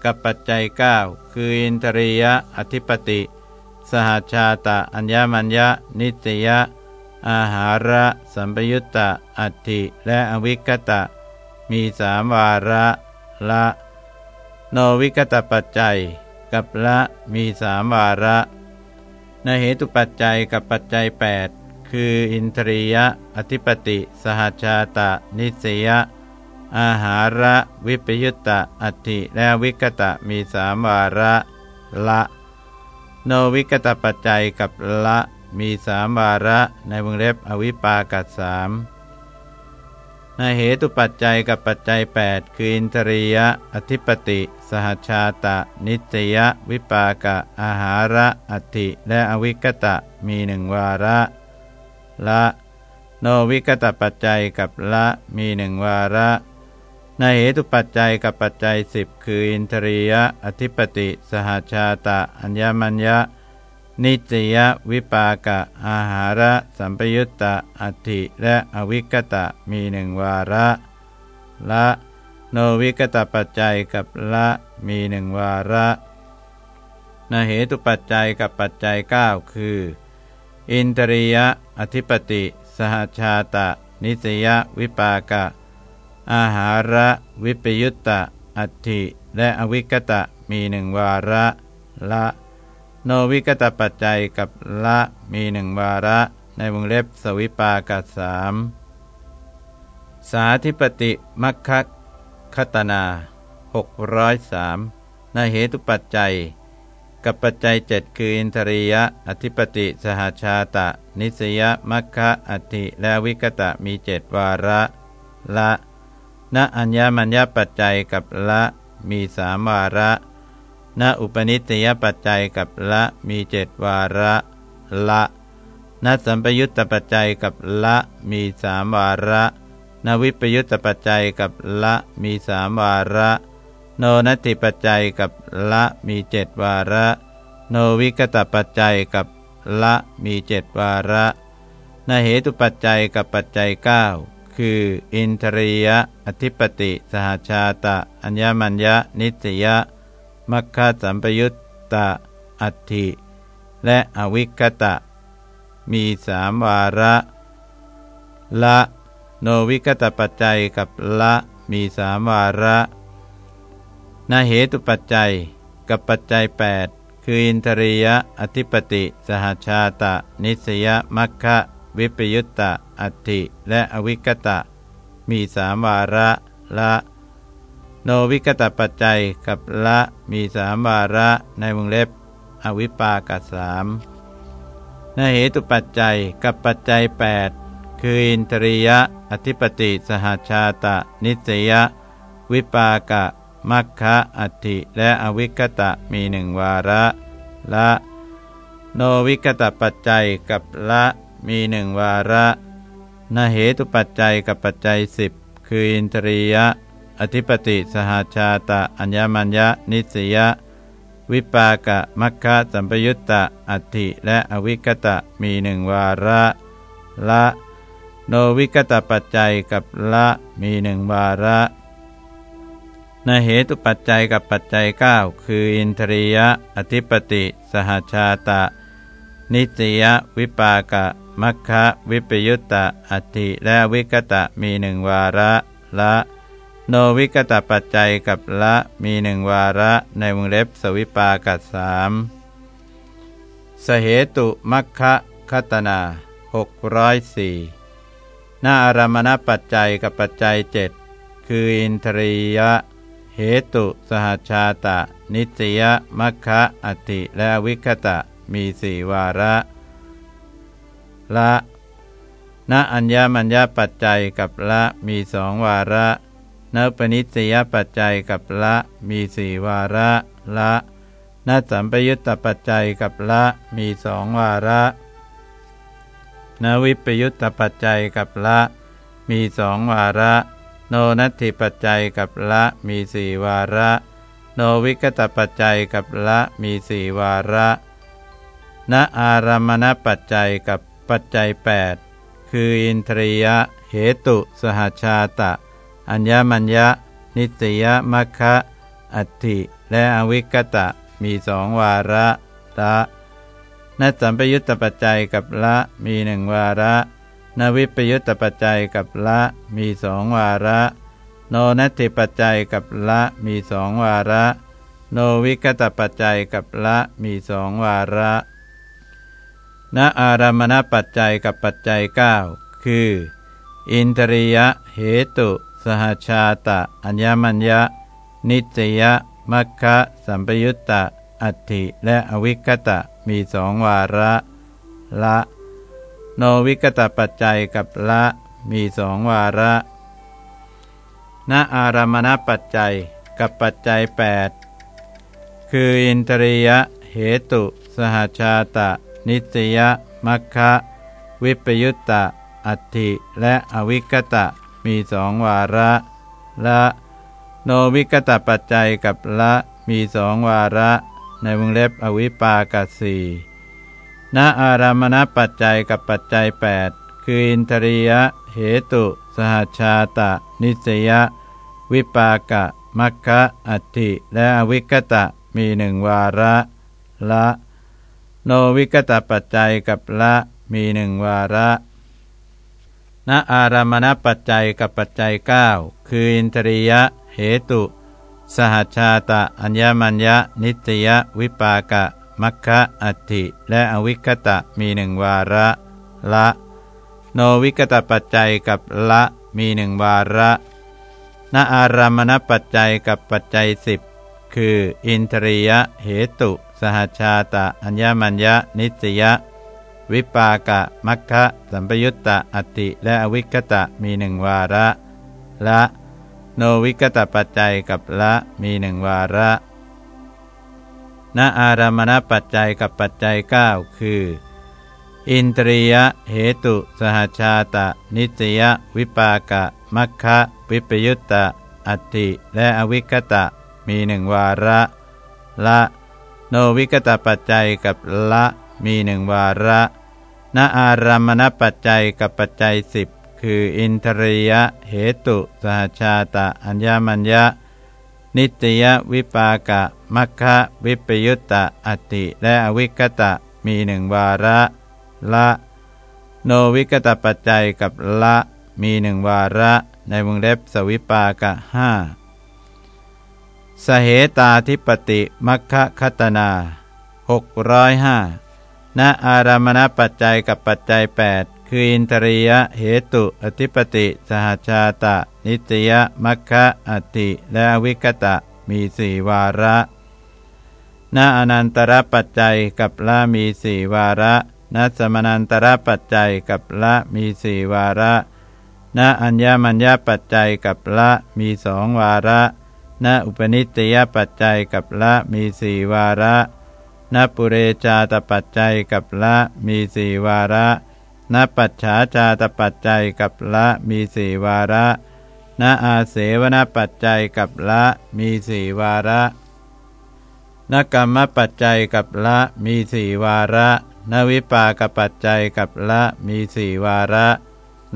S1: กับปัจจัย 9 คืออินทรียะอธิปติ สหชาตะอัญญมัญญะ นิตยะ อาหาระ สัมปยุตตะอัติและอวิกตะ มีสามวาระละ โนวิกตปัจจัย กับละมีสามวาระในเหตุปัจจัยกับปัจจัย 8 คืออินทรียะ อธิปติ สหชาตะ นิสยะ อาหาระ วิปยุตตะ อัติและวิกตะมีสามวาระละ โนวิกตปัจจัยกับละมีสามวาระในวงเล็บอวิปากัสสาม ในเหตุปัจจัยกับปัจจัย 8 คืออินทรียะ อธิปติ สหชาตะ นิตยวิปากะ อาหาระอธิและอวิกตะมีหนึ่งวาระ ละ โนวิกตปัจจัยกับละมีหนึ่งวาระในเหตุปัจจัยกับปัจจัยสิบคืออินทรียะ อธิปติ สหชาตะ อัญญมัญญะ นิจยวิปากะอาหาระสัมปยุตตะอัติและอวิกตะมีหนึ่งวาระ ละโนวิกตปัจจัยกับละมีหนึ่งวาระนเหตุปัจจัยกับปัจจัย 9 คือ อินทรียะอธิปติ สหชาตะ นิสยวิปากะ อาหาระวิปยุตตะอัติและอวิกตะมีหนึ่งวาระละ โนวิกตปัจจัยกับละมีหนึ่งวาระ ในวงเล็บสวิปากัสามสาธิปติมัคคคตนา603ในเหตุปัจจัย กับปัจจัยเจ็ดคืออินทรียะ อธิปติสหชาตะ นิสยมัคคะอธิและวิกตะมีเจ็ดวาระละณอัญญมัญญปัจจัยกับละมีสามวาระ ณอุปนิสยปัจจัยกับละมีเจ็ดวาระละณสัมปยุตตปัจจัยกับละมีสามวาระนวิปยุตตปัจจัยกับละมีสามวาระ โนนัตติปัจจัยกับละมีเจ็ดวาระ โนวิกตปัจจัยกับละมีเจ็ดวาระนเหตุปัจจัยกับปัจจัย 9 คือ อินทรียะ อธิปติ สหชาตะ อัญญมัญญะ นิสยะ มัคคสัมปยุตตะอัตถิและอวิคตะ มีสามวาระ ละโนวิกตปัจจัยกับละมีสามวาระนาเหตุปัจจัยกับปัจจัย 8 คืออินทรียะอธิปติ สหชาตะ นิสยมัคคะวิปยุตตะอัตถิและอวิกตะ มีสามวาระละ โนวิกตปัจจัยกับละมีสามวาระในวงเล็บ อวิปากสามนเหตุปัจจัยกับปัจจัย 8 คืออินทรียะ อธิปติสหชาตะ นิสยวิปากะมัคคะอัติและอวิคตะมีหนึ่งวาระ ละ โนวิกตปัจจัยกับละมีหนึ่งวาระนเหตุปัจจัยกับปัจจัยสิบคืออินทรียะ อธิปติสหาชาตะอัญญมัญญานิสยวิปากะมัคคะสัมปยุตตะอัตถิและอวิกตะมีหนึ่งวาระละ โนวิกตปัจจัยกับละมีหนึ่งวาระนเหตุปัจจัยกับปัจจัย 9 คืออินทรียะ อธิปติ สหชาตะ นิตยวิปากะมัคคะวิปยุตตะอัติและวิกตะมีหนึ่งวาระละ โนวิกตปัจจัยกับละมีหนึ่งวาระในวงเล็บสวิปากัสามสเหตุมัคคะคตนา604หน้าอารมณปัจจัยกับปัจจัยเจ็ดคืออินทรียะ เหตุสหชาตะ นิตยมัคคะอติและวิคตะมีสี่วาระละณอัญญมัญญปัจจัยกับละมีสองวาระ ณปนิสยปัจจัยกับละมีสี่วาระละณสัมปยุตตปัจจัยกับละมีสองวาระณวิปยุตตปัจจัยกับละมีสองวาระ โนนัตถิปัจจัยกับละมีสี่วาระ โนวิกตปัจจัยกับละมีสี่วาระณอารามณปัจจัยกับปัจจัย 8 คืออินทรียะเหตุสหชาตะ อัญญมัญญะ นิสยมัคคะอัตถิและอวิกตะมีสองวาระละนัสัมปยุตตปัจจัยกับละมีหนึ่งวาระ นวิปยุตตปัจจัยกับละมีสองวาระ โนนัตถิปัจจัยกับละมีสองวาระ โนวิกตปัจจัยกับละมีสองวาระณอารามณปัจจัยกับปัจจัย 9 คือ อินทรียะเหตุ สหชาตะ อัญญมัญญะ นิจยะมัคคะสัมปยุตตะ อัตถิและอวิคตะมีสองวาระละ โนวิกตปัจจัยกับละมีสองวาระณอารามณปัจจัยกับปัจจัย 8 คืออินทรียะ เหตุ สหชาตะ นิตยมัคคะ วิปยุตตะ อัตถิ และอวิกตะ มีสองวาระ ละ โนวิกตปัจจัยกับละมีสองวาระ ในวงเล็บอวิปากสีณอารามณปัจจัยกับปัจจัย 8 คืออินทรียะ เหตุ สหชาตะ นิสยวิปากะมัคคะอัตติและอวิกตะมีหนึ่งวาระ ละ โนวิกตปัจจัยกับละมีหนึ่งวาระ ณอารามณปัจจัยกับปัจจัย 9 คืออินทรียะ เหตุ สหชาตะ อัญญมัญญะ นิตยวิปากะ มัคคะอัตติและอวิคตะมีหนึ่งวาระละ โนวิกตปัจจัยกับละมีหนึ่งวาระณอารามณปัจจัยกับปัจจัยสิบคือ อินทรียะ เหตุ สหชาตะ อัญญมัญญะ นิสย วิปากะมัคคะสัมปยุตตะอติและอวิคตะมีหนึ่งวาระละ โนวิกตปัจจัยกับละมีหนึ่งวาระณอารามณปัจจัยกับปัจจัย 9 คือ อินทรียะเหตุสหชาตะ นิสยวิปากะมัคคะวิปยุตตะอัตติและอวิคตะมีหนึ่งวาระ ละ โนวิกตปัจจัยกับละ มีหนึ่งวาระณอารามณปัจจัยกับปัจจัยสิบคืออินทรียะเหตุสหชาตะอัญญมัญญะ นิตยวิปากะมัคคะวิปยุตตะอติและอวิกตะมีหนึ่งวาระละ โนวิกตปัจจัยกับละมีหนึ่งวาระในวงเล็บสวิปากะห้าสเหตาธิปติมัคคะคตนาหกร้อยห้า ณอารามณปัจจัยกับปัจจัย 8 คืออินทรียะเหตุอธิปติ สหชาตะ นิตยมัคคะอติและวิกตะมีสี่วาระณอนันตรปัจจัยกับละมีสี่วาระณสมนันตรปัจจัยกับละมีสี่วาระณอัญญมัญญปัจจัยกับละมีสองวาระณอุปนิตยปัจจัยกับละมีสี่วาระ ณปุเรชาตปัจจัยกับละมีสี่วาระณปัจฉาชาตปัจจัยกับละมีสี่วาระณอาเสวนปัจจัยกับละมีสี่วาระนกรรมปัจจัยกับละมีสี่วาระ นวิปากปัจจัยกับละมีสี่วาระ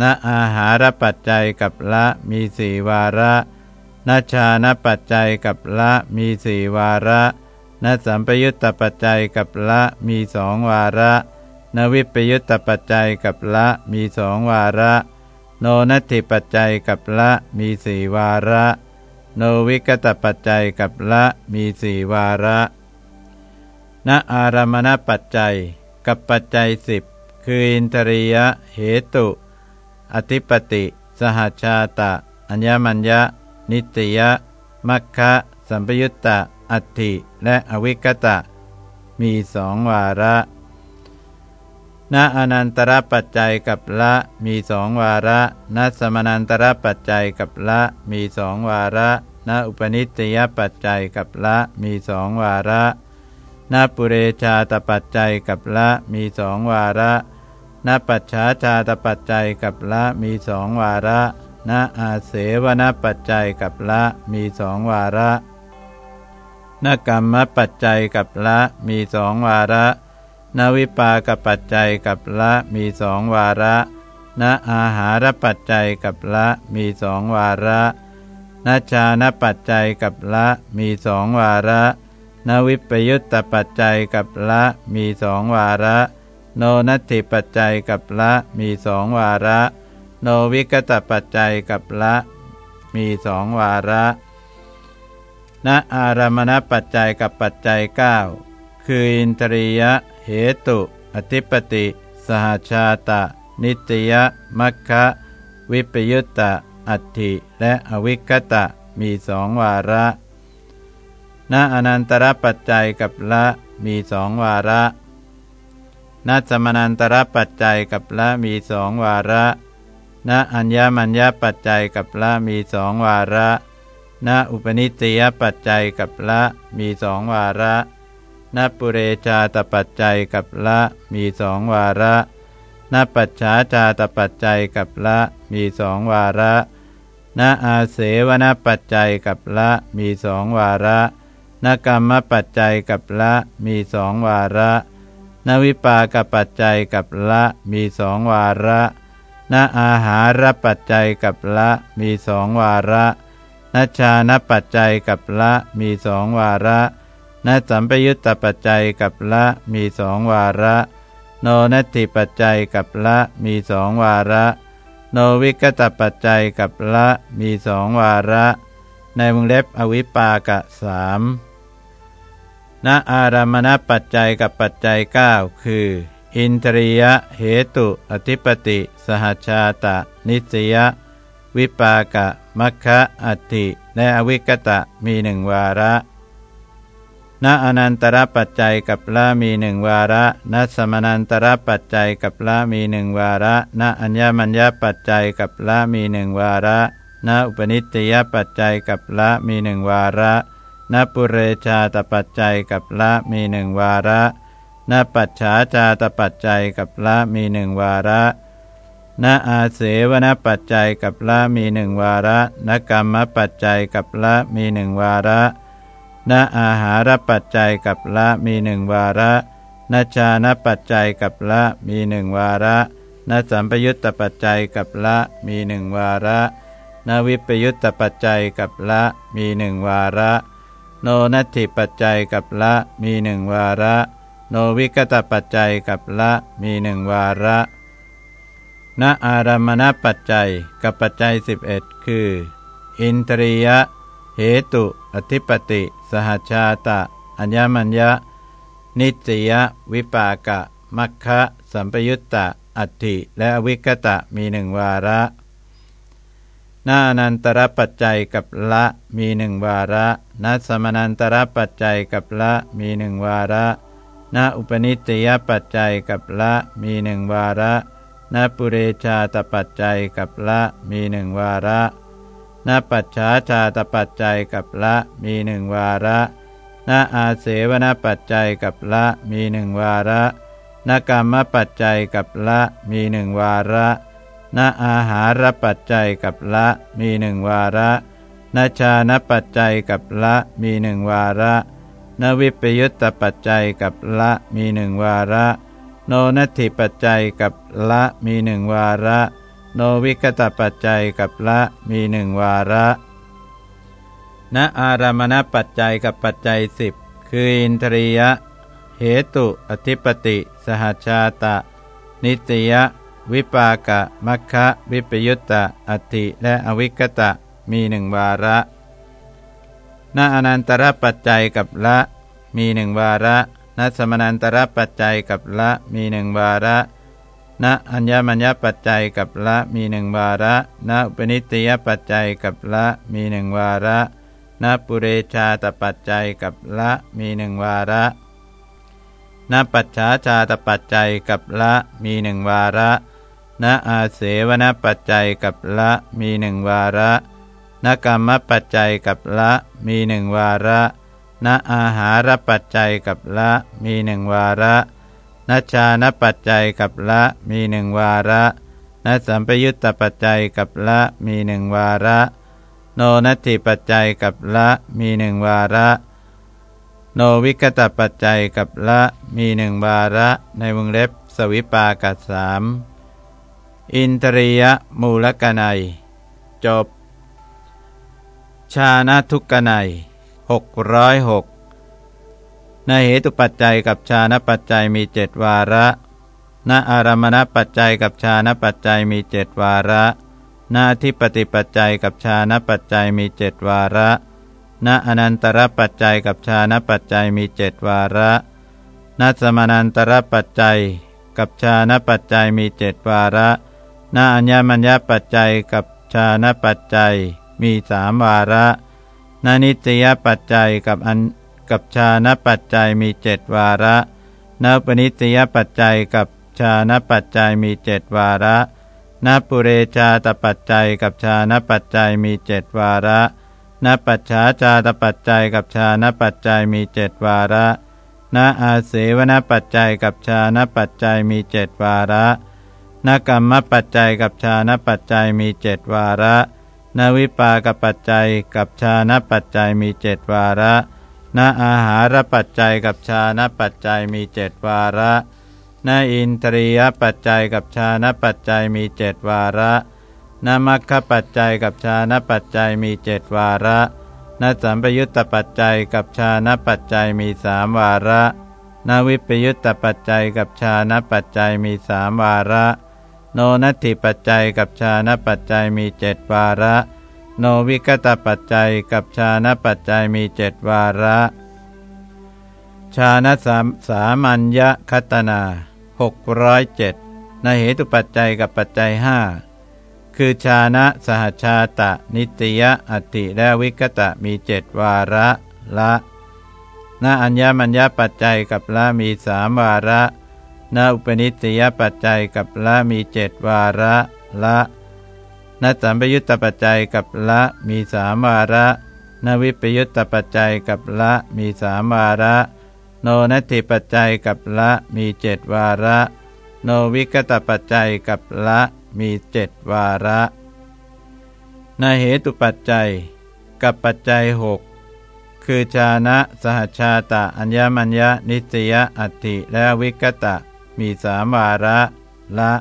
S1: นอาหารปัจจัยกับละมีสี่วาระนชานปัจจัยกับละมีสี่วาระ นสัมปยุตตปัจจัยกับละมีสองวาระ นวิปยุตตปัจจัยกับละมีสองวาระ โนนัตถิปัจจัยกับละมีสี่วาระ โนวิกตปัจจัยกับละมีสี่วาระ ณอารามณปัจจัยกับปัจจัยสิบคืออินทรียะเหตุ อธิปติ สหชาตะ อัญญมัญญะ นิตยะมัคคะ สัมปยุตตะ อัตถิและอวิกตะ มีสองวาระณอนันตรปัจจัยกับละมีสองวาระณสมนันตรปัจจัยกับละมีสองวาระณอุปนิสติยปัจจัยกับละมีสองวาระณปุเรชาตปัจจัยกับละมีสองวาระณปัจฉาชาตปัจจัยกับละมีสองวาระณอาเสวนปัจจัยกับละมีสองวาระ นกรรมปัจจัยกับละมีสองวาระ นวิปากปัจจัยกับละมีสองวาระนอาหารปัจจัยกับละมีสองวาระนชานปัจจัยกับละมีสองวาระ นวิปยุตตปัจจัยกับละมีสองวาระ โนนัตถิปัจจัยกับละมีสองวาระ โนวิกตปัจจัยกับละมีสองวาระ ณอารามณปัจจัยกับปัจจัย 9 คืออินทรียะ เหตุ อธิปติ สหชาตะ นิตยมัคคะวิปยุตตะ อัตถิ และอวิกตะ มีสองวาระ ณอนันตรปัจจัยกับละมีสองวาระณสมนันตรปัจจัยกับละมีสองวาระณอัญญมัญญปัจจัยกับละมีสองวาระ ณอุปนิสยปัจจัยกับละมีสองวาระณปุเรชาตปัจจัยกับละมีสองวาระณปัจฉาชาตปัจจัยกับละมีสองวาระณอาเสวนปัจจัยกับละมีสองวาระณกรรมปัจจัยกับละมีสองวาระณวิปากปัจจัยกับละมีสองวาระณอาหารปัจจัยกับละมีสองวาระ นัชชานปัจจัยกับละมีสองวาระนัสัมปยุตตปัจจัยกับละมีสองวาระ โนนัตถิปัจจัยกับละมีสองวาระ โนวิกตปัจจัยกับละมีสองวาระ ในวงเล็บอวิปากะสามณอารามณปัจจัยกับปัจจัย 9 คือ อินทรียะเหตุ อธิปติ สหชาตะ นิสยวิปากะ มัคคะอัติและอวิกตะมีหนึ่งวาระณอนันตรปัจจัยกับละมีหนึ่งวาระณสมนันตรปัจจัยกับละมีหนึ่งวาระณอัญญมัญญปัจจัยกับละมีหนึ่งวาระณอุปนิสติยปัจจัยกับละมีหนึ่งวาระณปุเรชาตปัจจัยกับละมีหนึ่งวาระณปัจฉาจาตปัจจัยกับละมีหนึ่งวาระ ณอาเสวนปัจจัยกับละมีหนึ่งวาระนกรรมปัจจัยกับละมีหนึ่งวาระณอาหารปัจจัยกับละมีหนึ่งวาระนชานปัจจัยกับละมีหนึ่งวาระนสัมปยุตตปัจจัยกับละมีหนึ่งวาระนวิปยุตตปัจจัยกับละมีหนึ่งวาระ โนนัตถิปัจจัยกับละมีหนึ่งวาระ โนวิกตปัจจัยกับละมีหนึ่งวาระ ณอารามณปัจจัยกับปัจจัย 11 คือ อินทรียะ เหตุ อธิปติ สหชาตะ อัญญมัญญะ นิสยวิปากะ มัคคะสัมปยุตตะ อัตถิและอวิกตะมีหนึ่งวาระนาอนันตรปัจจัยกับละมีหนึ่งวาระนาสมนันตรปัจจัยกับละมีหนึ่งวาระนาอุปนิสติยปัจจัยกับละมีหนึ่งวาระ นปุเรชาตปัจจัยกับละมีหนึ่งวาระนปัจฉาชาตปัจจัยกับละมีหนึ่งวาระนอาเสวนปัจจัยกับละมีหนึ่งวาระนกรรมปัจจัยกับละมีหนึ่งวาระนอาหารปัจจัยกับละมีหนึ่งวาระนชานปัจจัยกับละมีหนึ่งวาระนวิปยุตตปัจจัยกับละมีหนึ่งวาระ โนนัตถิปัจจัยกับละมีหนึ่งวาระ โนวิกตปัจจัยกับละมีหนึ่งวาระณอารามณปัจจัยกับปัจจัยสิบคืออินทรียะ เหตุอธิปติ สหชาตะ นิตยะ วิปากะมัคคะวิปยุตตะอัติและอวิกตะมีหนึ่งวาระณอนันตรปัจจัยกับละมีหนึ่งวาระ ณสมนันตรปัจจัยกับละมีหนึ่งวาระณอัญญมัญญปัจจัยกับละมีหนึ่งวาระณอุปนิสติยปัจจัยกับละมีหนึ่งวาระณปุเรชาตปัจจัยกับละมีหนึ่งวาระณปัจฉาชาตปัจจัยกับละมีหนึ่งวาระณอาเสวนปัจจัยกับละมีหนึ่งวาระนกรรมปัจจัยกับละมีหนึ่งวาระ ณอาหารปัจจัยกับละมีหนึ่งวาระนชานปัจจัยกับละมีหนึ่งวาระนสัมปยุตตปัจจัยกับละมีหนึ่งวาระ โนนัตถิปัจจัยกับละมีหนึ่งวาระ โนวิกตปัจจัยกับละมีหนึ่งวาระ ในวงเล็บสวิปากัสสามอินทรียมูลกนัย จบ ชาณทุกกนัย หกร้อยหกในเหตุปัจจัยกับชาณปัจจัยมีเจ็ดวาระณอารมณปัจจัยกับชาณปัจจัยมีเจ็ดวาระณทิปติปัจจัยกับชาณปัจจัยมีเจ็ดวาระณอนันตรปัจจัยกับชาณปัจจัยมีเจ็ดวาระณสมานันตรปัจจัย กับชาณปัจจัยมีเจ็ดวาระนาอัญญมัญญปัจจัยกับชาณปัจจัยมีสามวาระ นานิตยปัจจัยกับอันกับชาณปัจจัยมีเจ็ดวาระนาปนิตยปัจจัยกับชาณปัจจัยมีเจ็ดวาระนาปุเรชาตปัจจัยกับชาณปัจจัยมีเจ็ดวาระนาปัจฉาชาตปัจจัยกับชาณปัจจัยมีเจ็ดวาระนาอาเสวนปัจจัยกับชาณปัจจัยมีเจ็ดวาระนกรรมปัจจัยกับชาณปัจจัยมีเจ็ดวาระ นวิปากปัจจัยกับชาณปัจจัยมีเจ็ดวาระนอาหารปัจจัยกับชาณปัจจัยมีเจ็ดวาระนอินทรียปัจจัยกับชาณปัจจัยมีเจ็ดวาระนมัคคปัจจัยกับชาณปัจจัยมีเจ็ดวาระนสัมปยุตตปัจจัยกับชาณปัจจัยมีสามวาระนวิปยุตตปัจจัยกับชาณปัจจัยมีสามวาระ โนนัตถิปัจจัยกับชาณปัจจัยมีเจ็ดวาระ โนวิกตปัจจัยกับชาณปัจจัยมีเจ็ดวาระ ชาณสามสามัญญคัตนาหกร้อยเจ็ดในเหตุปัจจัยกับปัจจัยห้าคือชานะสหชาตะ นิตยอัติและวิกตะมีเจ็ดวาระละณอัญญมัญญปัจจัยกับละมีสามวาระ นอุปนิสยปัจจัยกับละมีเจ็ดวาระละนสัมปยุตตปัจจัยกับละมีสามวาระนวิปยุตตปัจจัยกับละมีสามวาระ โนนัตถิปัจจัยกับละมีเจ็ดวาระ โนวิกตปัจจัยกับละมีเจ็ดวาระนเหตุปัจจัย กับปัจจัยหกคือชานะ สหชาตะ อัญญมัญญนิสยอัติและวิกตะ มีสามวาระละ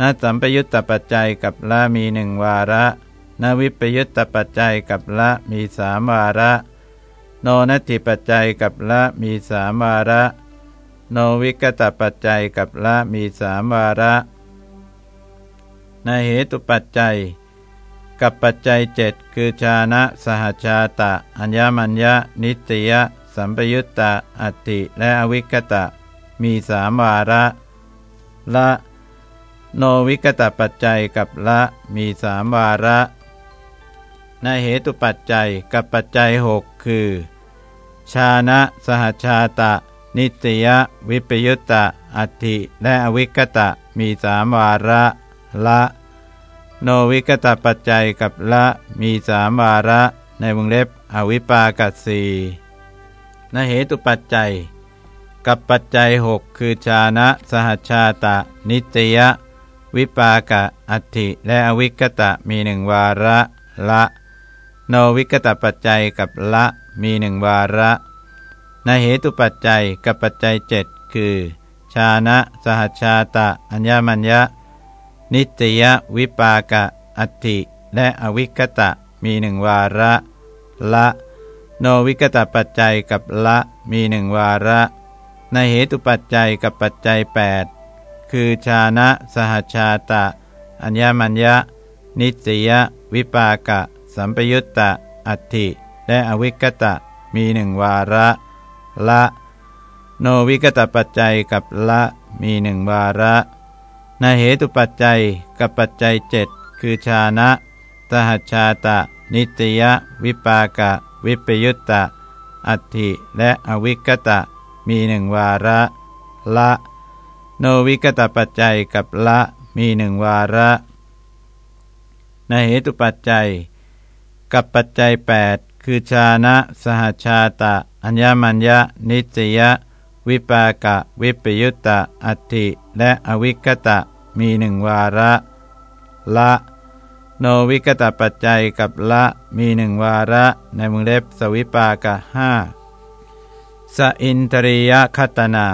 S1: นสัมปยุตตปัจจัยกับละมีหนึ่งวาระนวิปยุตตปัจจัยกับละมีสามวาระ โนนัตถิปัจจัยกับละมีสามวาระ โนวิกตปัจจัยกับละมีสามวาระในเหตุปัจจัย กับปัจจัยเจ็ดคือชานะสหชาตะ อัญญมัญญะนิตยะ สัมปยุตตะอัตติและอวิกตะ มีสามวาระ ละ โนวิกตปัจจัยกับละมีสามวาระในเหตุปัจจัยกับปัจจัยหกคือ ชานะสหชาตะ นิตยะวิปยุตตะ อัติและอวิกตะมีสามวาระละ โนวิกตปัจจัยกับละมีสามวาระ ในวงเล็บอวิปากัสีนเหตุปัจจัย กับปัจจัยหกคือชานะ สหชาตะ นิตยะ วิปากะ อัติและอวิกตะมีหนึ่งวาระ ละ โนวิกตปัจจัยกับละมีหนึ่งวาระนเหตุปัจจัยกับปัจจัยเจ็ดคือ ชานะ สหชาตะ อัญญมัญญะ นิตยวิปากะ อัตติและอวิกตะมีหนึ่งวาระ ละ โนวิกตปัจจัยกับละมีหนึ่งวาระ ในเหตุปัจจัยกับปัจจัย 8 คือชานะ สหชาตะ อัญญมัญญะ นิตยวิปากะ สัมปยุตตะ อัตติและอวิกตะ มีหนึ่งวาระ ละ โนวิกตปัจจัยกับละ มีหนึ่งวาระในเหตุปัจจัยกับปัจจัยเจ็ดคือชานะสหัชชาตะ นิตยวิปากะ วิปยุตตะ อัตถิ และอวิกตะ มีหนึ่งวาระ ละ โนวิกตปัจจัยกับละ มีหนึ่งวาระในเหตุปัจจัย กับปัจจัย 8 คือชานะ สหชาตะ อัญญมัญญานิตยวิปากะ วิปยุตตะ อัตติและอวิกตะ มีหนึ่งวาระ ละ โนวิกตปัจจัยกับละ มีหนึ่งวาระ ในมุงเล็บสวิปากะห้า สอินตริยคตนา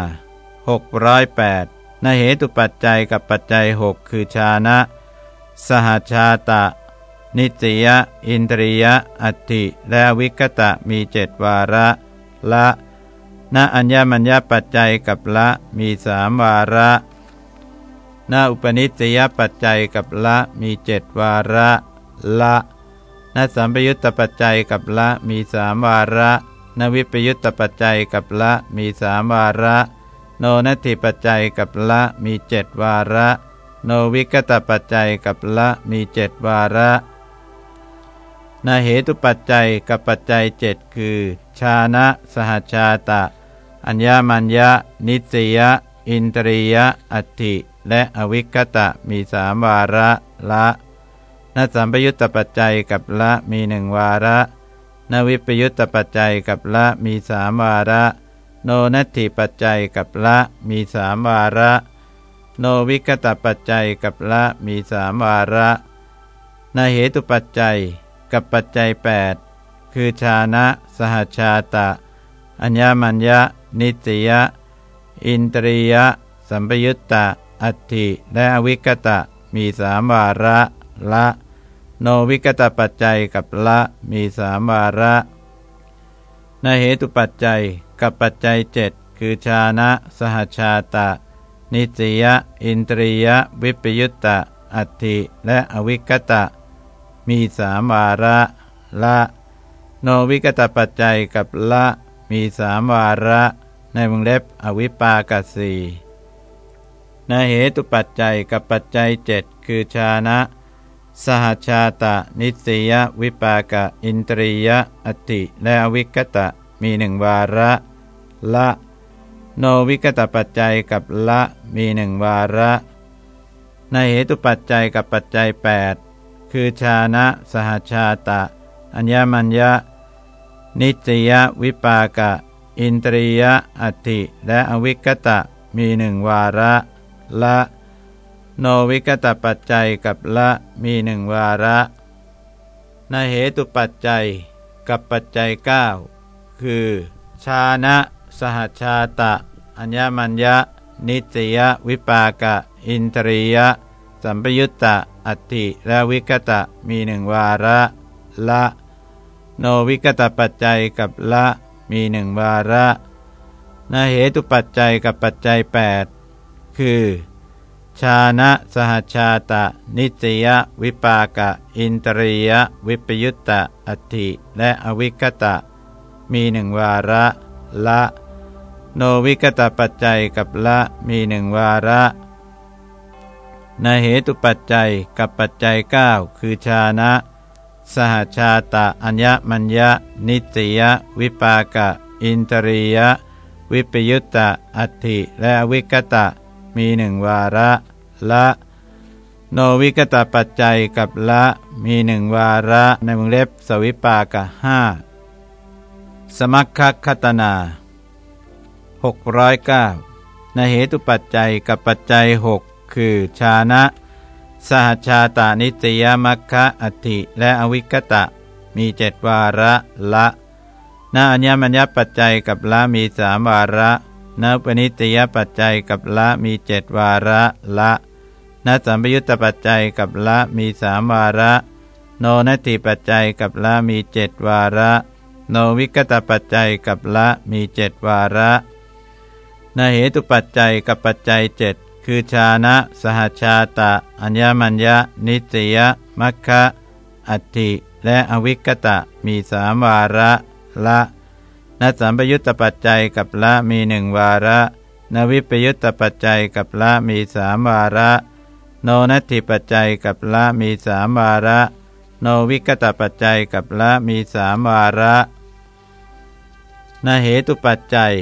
S1: 608ในเหตุปัจจัยกับปัจจัยหกคือชานะ สหชาตะ นิตยอินตริยอัตติ และวิกตะมีเจ็ดวาระละณอัญญมัญญปัจจัยกับละมีสามวาระณอุปนิสัยปัจจัยกับละมีเจ็ดวาระละณสัมปยุตตปัจจัยกับละมีสามวาระ นวิปยุตตปัจจัยกับละมีสามวาระ โนนัตถิปัจจัยกับละมีเจ็ดวาระ โนวิกตปัจจัยกับละมีเจ็ดวาระนาเหตุปัจจัยกับปัจจัยเจ็ดคือ ชานะสหชาตะ อัญญามัญญะ นิสยะ อินตรียะ อัตติและอวิคตะมีสามวาระละนสัมปยุตตปัจจัยกับละมีหนึ่งวาระ นวิปยุตตปัจจัยกับละมีสามวาระ โนนัตถิปัจจัยกับละมีสามวาระ โนวิกตปัจจัยกับละมีสามวาระนาเหตุปัจจัยกับปัจจัย 8 คือชานะ สหชาตะ อัญญมัญญะ นิตยะ อินตรียะ สัมปยุตตะ อัตถิ และอวิกตะ มีสามวาระ ละ โนวิกตปัจจัยกับละมีสามวาระในเหตุปัจจัยกับปัจจัยเจ็ดคือชานะ สหชาตะ นิตยะ อินตรียะ วิปยุตตะ อัตถิและอวิกตะ มีสามวาระละ โนวิกตปัจจัยกับละมีสามวาระ ในวงเล็บอวิปากสีในเหตุปัจจัยกับปัจจัยเจ็ดคือชานะ สหชาตะ นิสยวิปากะ อินตรียะอติและอวิกตะมีหนึ่งวาระ ละ โนวิกตปัจจัยกับละมีหนึ่งวาระ ในเหตุปัจจัยกับปัจจัย 8 คือชานะ สหชาตะ อัญญมัญญะ นิสยวิปากะ อินตรียะอติและอวิกตะมีหนึ่งวาระ ละ โนวิกตปัจจัยกับละมีหนึ่งวาระนเหตุปัจจัยกับปัจจัย 9 คือ ชานะสหชาตะ อัญญมัญญะ นิตยวิปากะ อินตรียะ สัมปยุตตะ อัตติและวิกตะมีหนึ่งวาระ ละ โนวิกตปัจจัยกับละมีหนึ่งวาระนาเหตุปัจจัยกับปัจจัย 8 คือ ชานะสหชาตะ นิสยวิปากะ อินตรียวิปยุตตะอัติและอวิกตะ มีหนึ่งวาระ ละ โนวิกตปัจจัยกับละมีหนึ่งวาระนาเหตุปัจจัยกับปัจจัย 9 คือชานะ สหชาตะอัญญมัญญนิสยวิปากะ อินตรียวิปยุตตะอัติและอวิกตะ มีหนึ่งวาระ ละ โนวิกตปัจจัยกับละ มีหนึ่งวาระในวงเล็บสวิปากะห้าสมัคคคตนา609ในเหตุปัจจัยกับปัจจัย 6 คือชานะ สหชาตานิตยมัคคะอัติและอวิกตะ มีเจ็ดวาระละ นาอัญญมัญญปัจจัยกับละมีสามวาระ นปนิตยปัจจัยกับละมีเจ็ดวาระละนสัมปยุตตปัจจัยกับละมีสามวาระ โนนัตติปัจจัยกับละมีเจ็ดวาระ โนวิกตปัจจัยกับละมีเจ็ดวาระนาเหตุปัจจัยกับปัจจัยเจ็ดคือชานะ สหชาตะ อัญญมัญญนิตยมัคคะ อัตติ และอวิกตะมีสามวาระ ละ นสัมปยุตตปัจจัยกับละมีหนึ่งวาระ นวิปยุตตปัจจัยกับละมีสามวาระ โนนัตถิปัจจัยกับละมีสามวาระ โนวิกตปัจจัยกับละมีสามวาระนาเหตุปัจจัย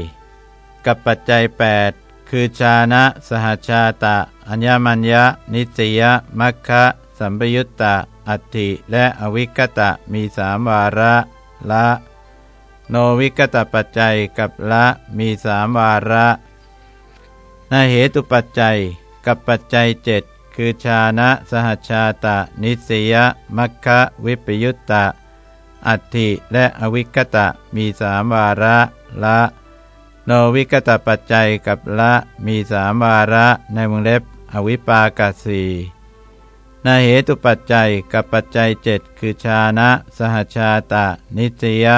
S1: กับปัจจัย 8 คือชานะ สหชาตะ อัญญมัญญนิสยมัคคะ สัมปยุตตะ อัตถิ และอวิกตะ มีสามวาระ ละ โนวิกตปัจจัยกับละมีสามวาระนาเหตุปัจจัยกับปัจจัยเจ็ดคือชานะสหชาตะ นิสยมัคคะวิปยุตตะ อัตถิและอวิกตะมีสามวาระละ โนวิกตปัจจัยกับละมีสามวาระในวงเล็บอวิปากาสีนาเหตุปัจจัยกับปัจจัยเจ็ดคือชานะ สหชาตะ นิสยา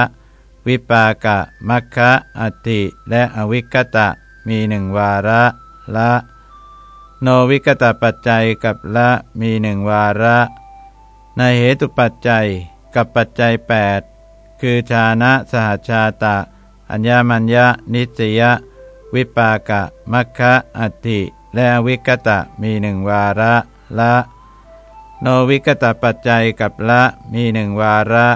S1: วิปากะมัคคะอติและอวิกตะมีหนึ่งวาระละ โนวิกตปัจจัยกับละมีหนึ่งวาระในเหตุปัจจัยกับปัจจัย 8 คือชานะสหชาตะ อัญญมัญญนิสยวิปากะมัคคะอัติ และอวิกตะมีหนึ่งวาระละ โนวิกตปัจจัยกับละมีหนึ่งวาระ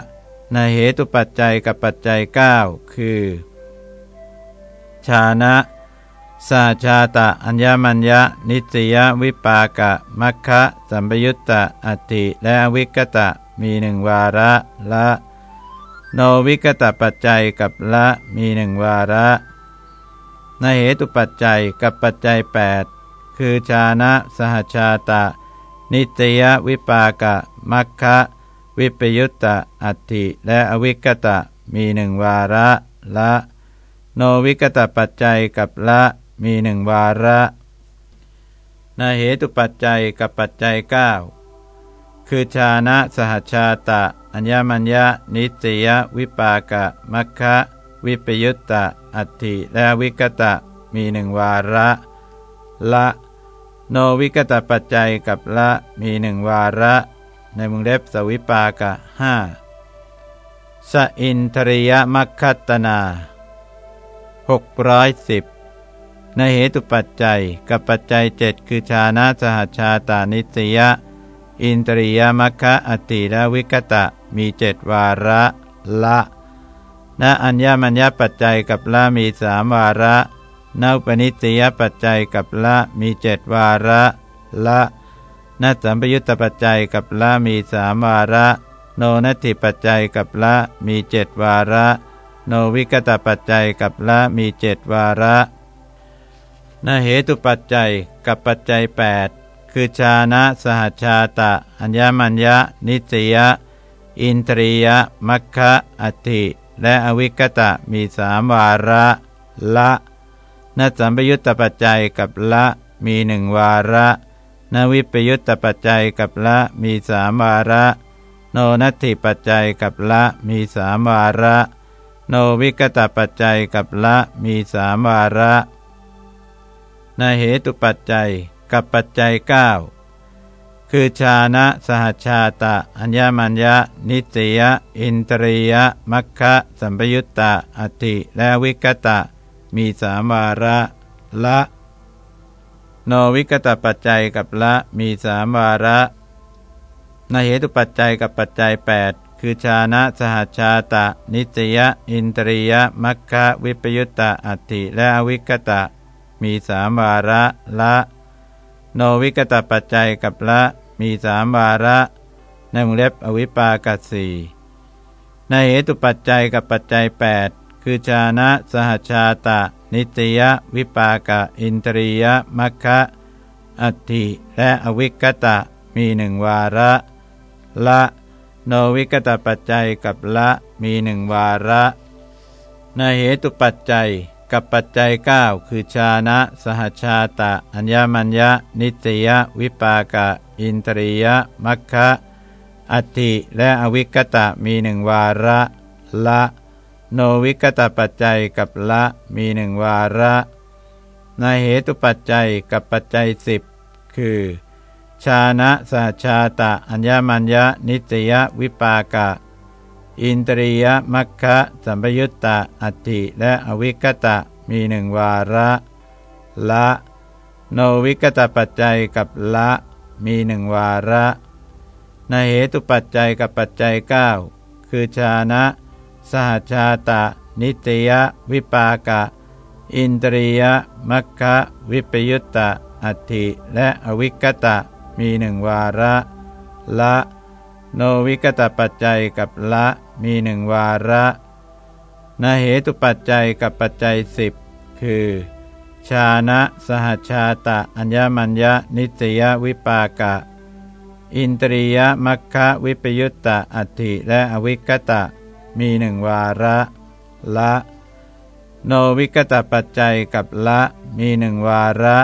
S1: ในเหตุปัจจัยกับปัจจัย 9 คือ ชานะ สาชาตะ อัญญมัญญนิสยวิปากะ มัคคะสัมปยุตตะ อัติและวิกตะ มีหนึ่งวาระละ โนวิกตะปัจจัยกับละมีหนึ่งวาระในเหตุปัจจัยกับปัจจัย 8 คือชานะ สหชาตะ นิตยวิปากะ มัคคะ วิปยุตตะอัตติและอวิกตะมีหนึ่งวาระละ โนวิกตปัจจัยกับละมีหนึ่งวาระนาเหตุปัจจัยกับปัจจัย 9 คือชานะสหชาตะ อัญญมัญญนิสยวิปากะมัคคะวิปยุตตะอัตติและวิกตะมีหนึ่งวาระละ โนวิกตปัจจัยกับละมีหนึ่งวาระ ในมุงเล็บสวิปากะห้าสอินทริยมัคคัตนาหกร้อยสิบในเหตุปัจจัยกับปัจจัยเจ็ดคือชานาสหชาตานิสยอินทริยมัคคะอติและวิกตะมีเจ็ดวาระละณอัญญมัญญปัจจัยกับละมีสามวาระนปนิสยปัจจัยกับละมีเจ็ดวาระละ นัสัมปยุตตปัจจัยกับละมีสามวาระ โนนัตถิปัจจัยกับละมีเจ็ดวาระ โนวิกตปัจจัยกับละมีเจ็ดวาระนเหตุปัจจัยกับปัจจัย 8 คือชานะสหชาตะ อัญญมัญญนิสยอินทรียะมัคคะอัติและอวิกตะมีสามวาระ ละนัสัมปยุตตปัจจัยกับละมีหนึ่งวาระ นวิปยุตตปัจจัยกับละมีสามวาระ โนนัตถิปัจจัยกับละมีสามวาระ โนวิกตปัจจัยกับละมีสามวาระนาเหตุปัจจัยกับปัจจัย9คือชานะสหชาตะ อัญญมัญญะ นิตยะอินตรียะมัคคะสัมปยุตตะอติและวิกตะ มีสามวาระละ โนวิกตปัจจัยกับละมีสามวาระนเหตุปัจจัยกับปัจจัย 8 คือชานะสหชาตะ นิตยะ อินตรียะมัคคะวิปยุตตะอัติและอวิกตะ มีสามวาระละ โนวิกตปัจจัยกับละมีสามวาระในวงเล็บอวิปากัสีในเหตุปัจจัยกับปัจจัย 8 คือชานะสหชาตะ นิตยวิปากะอินทรียมัคคะอัตถิและอวิกตะมีหนึ่งวาระ ละ โนวิกตปัจจัยกับละมีหนึ่งวาระในเหตุปัจจัยกับปัจจัย 9 คือชานะ สหชาตะ อัญญมัญญะ นิตยวิปากะ อินทรียมัคคะอัตถิและอวิกตะมีหนึ่งวาระ ละ โนวิกตปัจจัยกับละมีหนึ่งวาระในเหตุปัจจัยกับปัจจัยสิบคือ ชานะสหชาตะ อัญญมัญญะนิตยวิปากะ อินตรียมัคคะสัมปยุตตะอัตติและอวิกตะมีหนึ่งวาระละ โนวิกตปัจจัยกับละมีหนึ่งวาระในเหตุปัจจัยกับปัจจัย9คือชานะ สหชาตะ นิตยวิปากะ อินตรียมัคคะวิปยุตตะอัตถิและอวิกตะมีหนึ่งวาระ ละ โนวิกตปัจจัยกับละมีหนึ่งวาระนาเหตุปัจจัยกับปัจจัยสิบคือ ชานะสหชาตะ อัญญมัญญนิตยวิปากะ อินตรียมัคคะวิปยุตตะอัตถิและอวิกตะ มีหนึ่งวาระ ละ โนวิกตปัจจัยกับละ มีหนึ่งวาระ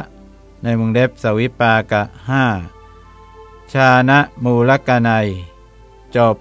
S1: ในมุงเล็บสวิปากะห้าชานะมูลกนัย จบ